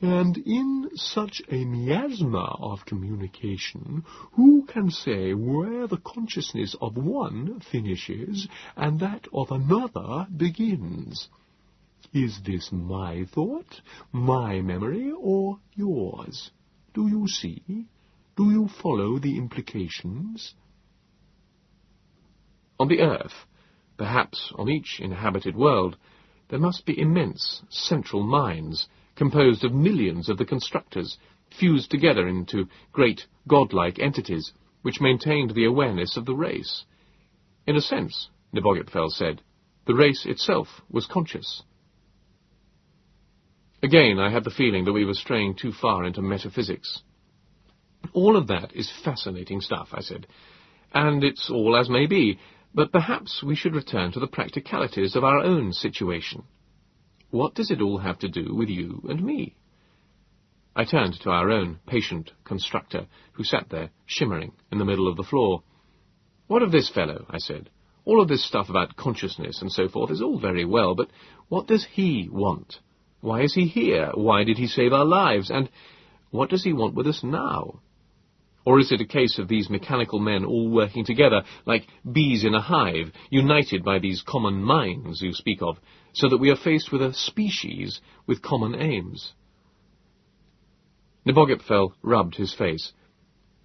And in such a miasma of communication, who can say where the consciousness of one finishes and that of another begins? Is this my thought, my memory, or yours? Do you see? Do you follow the implications? On the earth, perhaps on each inhabited world, there must be immense central minds, composed of millions of the constructors, fused together into great godlike entities, which maintained the awareness of the race. In a sense, Nebogipfel said, the race itself was conscious. Again, I had the feeling that we were straying too far into metaphysics. All of that is fascinating stuff, I said, and it's all as may be, but perhaps we should return to the practicalities of our own situation. What does it all have to do with you and me? I turned to our own patient constructor, who sat there, shimmering, in the middle of the floor. What of this fellow? I said. All of this stuff about consciousness and so forth is all very well, but what does he want? Why is he here? Why did he save our lives? And what does he want with us now? Or is it a case of these mechanical men all working together, like bees in a hive, united by these common minds you speak of, so that we are faced with a species with common aims? Nebogipfel rubbed his face.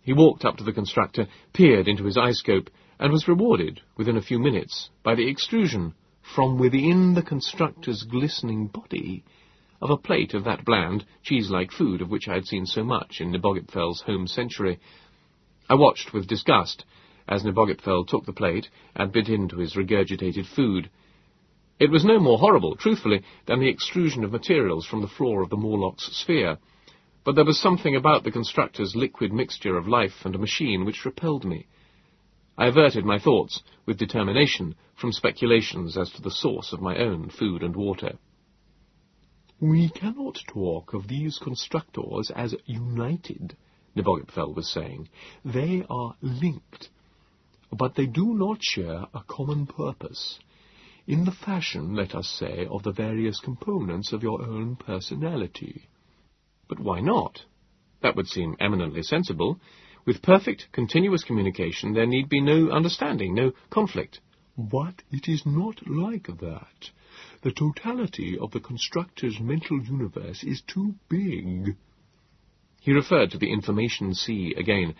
He walked up to the constructor, peered into his eye-scope, and was rewarded, within a few minutes, by the extrusion, from within the constructor's glistening body, of a plate of that bland, cheese-like food of which I had seen so much in Nebogipfel's home century. I watched with disgust as Nebogipfel took the plate and bit into his regurgitated food. It was no more horrible, truthfully, than the extrusion of materials from the floor of the Morlock's sphere, but there was something about the constructor's liquid mixture of life and a machine which repelled me. I averted my thoughts, with determination, from speculations as to the source of my own food and water. We cannot talk of these constructors as united, Nebogipfel was saying. They are linked, but they do not share a common purpose in the fashion, let us say, of the various components of your own personality. But why not? That would seem eminently sensible. With perfect, continuous communication, there need be no understanding, no conflict. But it is not like that. The totality of the constructor's mental universe is too big. He referred to the information sea again,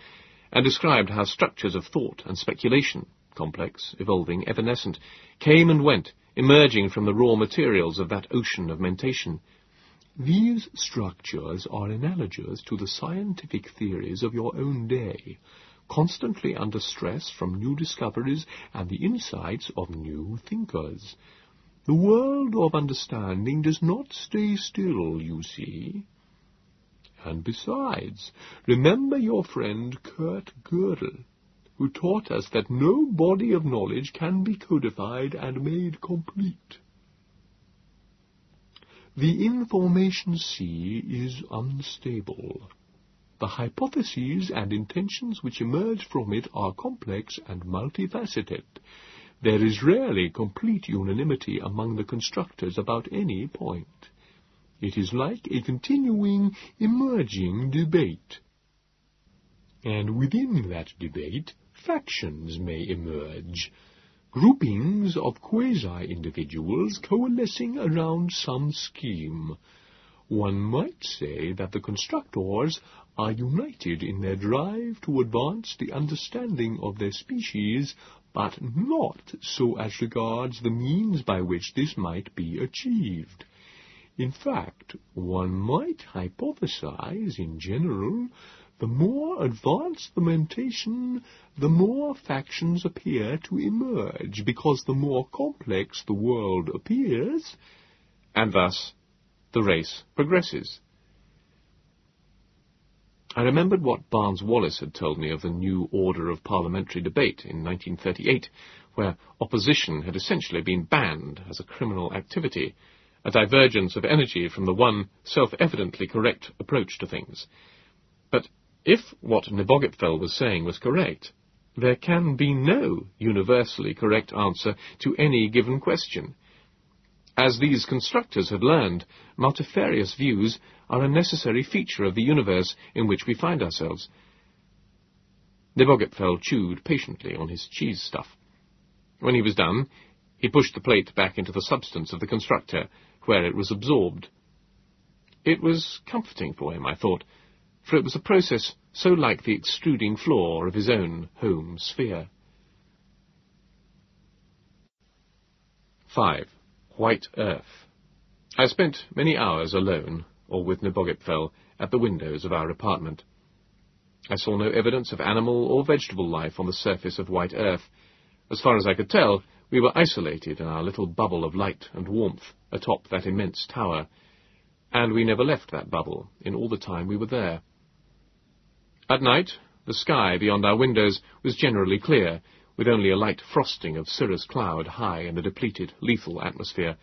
and described how structures of thought and speculation, complex, evolving, evanescent, came and went, emerging from the raw materials of that ocean of mentation. These structures are analogous to the scientific theories of your own day, constantly under stress from new discoveries and the insights of new thinkers. The world of understanding does not stay still, you see. And besides, remember your friend Kurt Gödel who taught us that no body of knowledge can be codified and made complete. The information sea is unstable. The hypotheses and intentions which emerge from it are complex and multifaceted. There is rarely complete unanimity among the constructors about any point. It is like a continuing, emerging debate. And within that debate, factions may emerge, groupings of quasi-individuals coalescing around some scheme. One might say that the constructors are united in their drive to advance the understanding of their species, but not so as regards the means by which this might be achieved. In fact, one might hypothesize in general the more advanced the mentation, the more factions appear to emerge, because the more complex the world appears, and thus the race progresses. I remembered what Barnes Wallis had told me of the new order of parliamentary debate in 1938, where opposition had essentially been banned as a criminal activity, a divergence of energy from the one self-evidently correct approach to things. But if what Nebogipfel was saying was correct, there can be no universally correct answer to any given question. As these constructors had learned, multifarious views are a necessary feature of the universe in which we find ourselves. Nebogipfel chewed patiently on his cheese stuff. When he was done, he pushed the plate back into the substance of the constructor, where it was absorbed. It was comforting for him, I thought, for it was a process so like the extruding floor of his own home sphere. 5. White Earth I spent many hours alone, or with Nebogipfel, at the windows of our apartment. I saw no evidence of animal or vegetable life on the surface of white earth. As far as I could tell, we were isolated in our little bubble of light and warmth atop that immense tower, and we never left that bubble in all the time we were there. At night, the sky beyond our windows was generally clear, with only a light frosting of cirrus cloud high in the depleted, lethal atmosphere.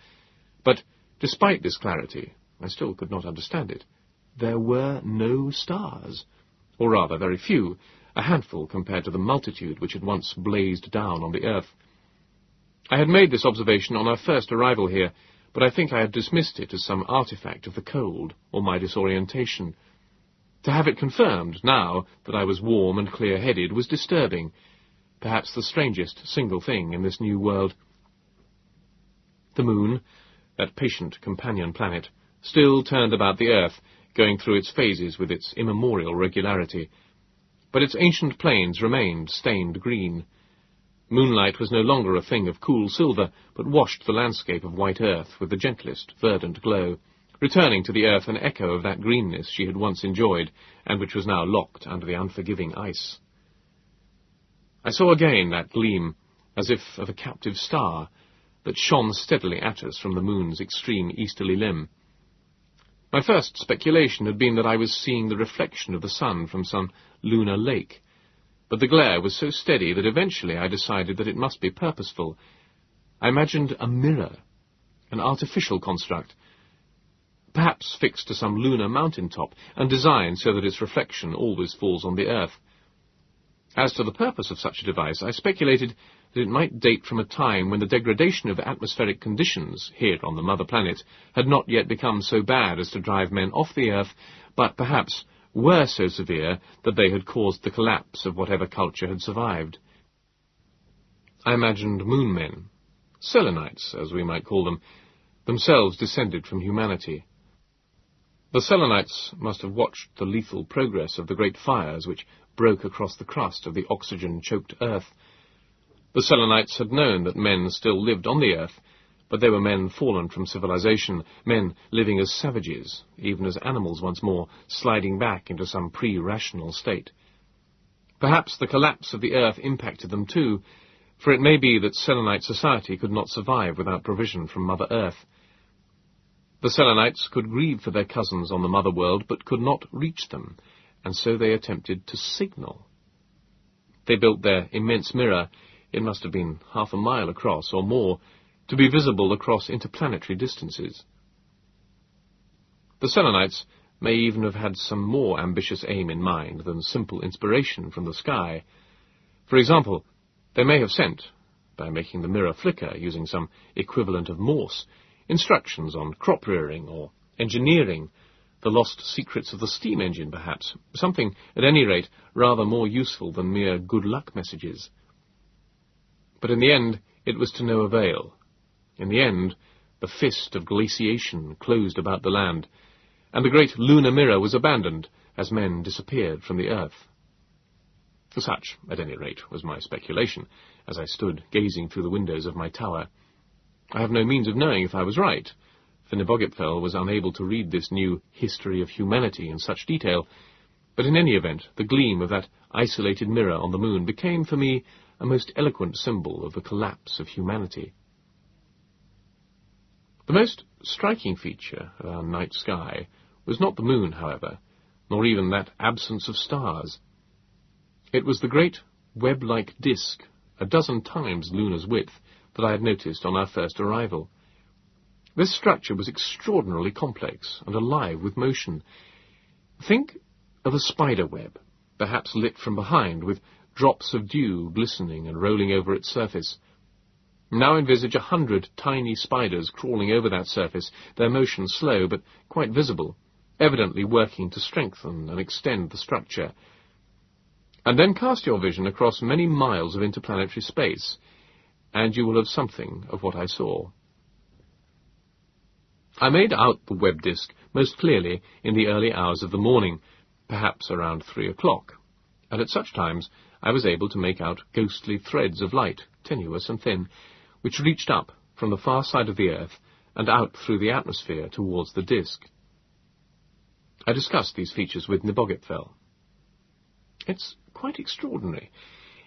But despite this clarity, I still could not understand it. There were no stars, or rather very few, a handful compared to the multitude which had once blazed down on the earth. I had made this observation on our first arrival here, but I think I had dismissed it as some artifact of the cold or my disorientation. To have it confirmed, now that I was warm and clear-headed, was disturbing, perhaps the strangest single thing in this new world. The moon, that patient companion planet, still turned about the earth, going through its phases with its immemorial regularity. But its ancient plains remained stained green. Moonlight was no longer a thing of cool silver, but washed the landscape of white earth with the gentlest, verdant glow returning to the earth an echo of that greenness she had once enjoyed, and which was now locked under the unforgiving ice. I saw again that gleam, as if of a captive star, that shone steadily at us from the moon's extreme easterly limb. My first speculation had been that I was seeing the reflection of the sun from some lunar lake, but the glare was so steady that eventually I decided that it must be purposeful. I imagined a mirror, an artificial construct, perhaps fixed to some lunar mountain top, and designed so that its reflection always falls on the earth. As to the purpose of such a device, I speculated that it might date from a time when the degradation of atmospheric conditions here on the mother planet had not yet become so bad as to drive men off the earth, but perhaps were so severe that they had caused the collapse of whatever culture had survived. I imagined moon men, Selenites, as we might call them, themselves descended from humanity. The Selenites must have watched the lethal progress of the great fires which broke across the crust of the oxygen-choked earth, the Selenites had known that men still lived on the earth, but they were men fallen from civilization, men living as savages, even as animals once more, sliding back into some pre-rational state. Perhaps the collapse of the earth impacted them too, for it may be that Selenite society could not survive without provision from Mother Earth. The Selenites could grieve for their cousins on the mother world, but could not reach them, and so they attempted to signal. They built their immense mirror it must have been half a mile across, or more, to be visible across interplanetary distances. The Selenites may even have had some more ambitious aim in mind than simple inspiration from the sky. For example, they may have sent, by making the mirror flicker using some equivalent of Morse, instructions on crop rearing or engineering, the lost secrets of the steam engine, perhaps, something, at any rate, rather more useful than mere good luck messages. But in the end, it was to no avail. In the end, the fist of glaciation closed about the land, and the great lunar mirror was abandoned as men disappeared from the earth. Such, at any rate, was my speculation, as I stood gazing through the windows of my tower. I have no means of knowing if I was right, for Nebogipfel was unable to read this new history of humanity in such detail, but in any event, the gleam of that isolated mirror on the moon became for me a most eloquent symbol of the collapse of humanity. The most striking feature of our night sky was not the moon, however, nor even that absence of stars. It was the great web-like disk, a dozen times Luna's width, that I had noticed on our first arrival. This structure was extraordinarily complex and alive with motion. Think of a spider web, perhaps lit from behind with drops of dew glistening and rolling over its surface. Now envisage a hundred tiny spiders crawling over that surface, their motion slow but quite visible, evidently working to strengthen and extend the structure. And then cast your vision across many miles of interplanetary space, and you will have something of what I saw. I made out the web disk most clearly in the early hours of the morning, perhaps around three o'clock, and at such times I was able to make out ghostly threads of light, tenuous and thin, which reached up from the far side of the earth and out through the atmosphere towards the disk. I discussed these features with Nebogipfel. It's quite extraordinary.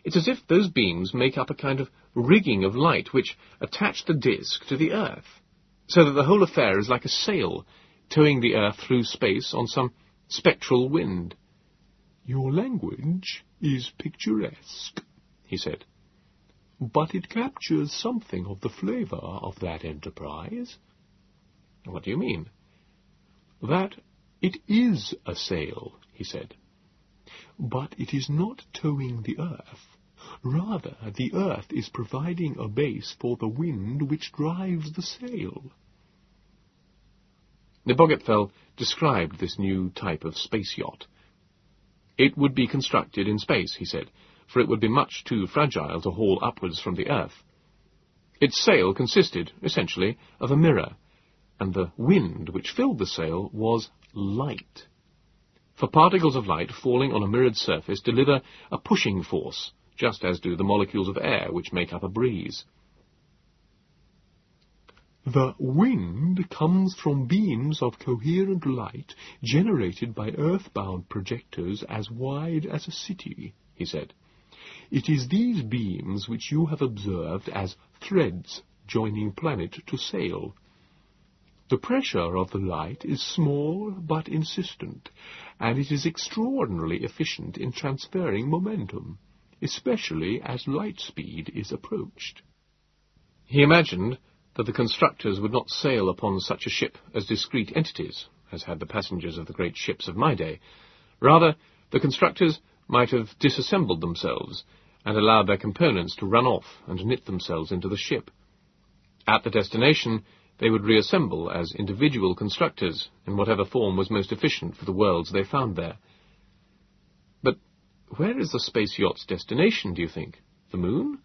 It's as if those beams make up a kind of rigging of light which attached the disk to the earth, so that the whole affair is like a sail towing the earth through space on some spectral wind. Your language is picturesque, he said, but it captures something of the flavour of that enterprise. What do you mean? That it is a sail, he said, but it is not towing the earth. Rather, the earth is providing a base for the wind which drives the sail. Nebogipfel described this new type of space yacht. It would be constructed in space, he said, for it would be much too fragile to haul upwards from the earth. Its sail consisted, essentially, of a mirror, and the wind which filled the sail was light. For particles of light falling on a mirrored surface deliver a pushing force, just as do the molecules of air which make up a breeze. The wind comes from beams of coherent light generated by earthbound projectors as wide as a city, he said. It is these beams which you have observed as threads joining planet to sail. The pressure of the light is small but insistent, and it is extraordinarily efficient in transferring momentum, especially as light speed is approached. He imagined that the constructors would not sail upon such a ship as discrete entities, as had the passengers of the great ships of my day. Rather, the constructors might have disassembled themselves and allowed their components to run off and knit themselves into the ship. At the destination, they would reassemble as individual constructors in whatever form was most efficient for the worlds they found there. Where is the space yacht's destination, do you think? The moon?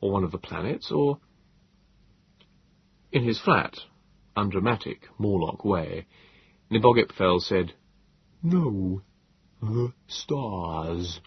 Or one of the planets? Or... In his flat, undramatic, Morlock way, Nebogipfel said, No, the stars.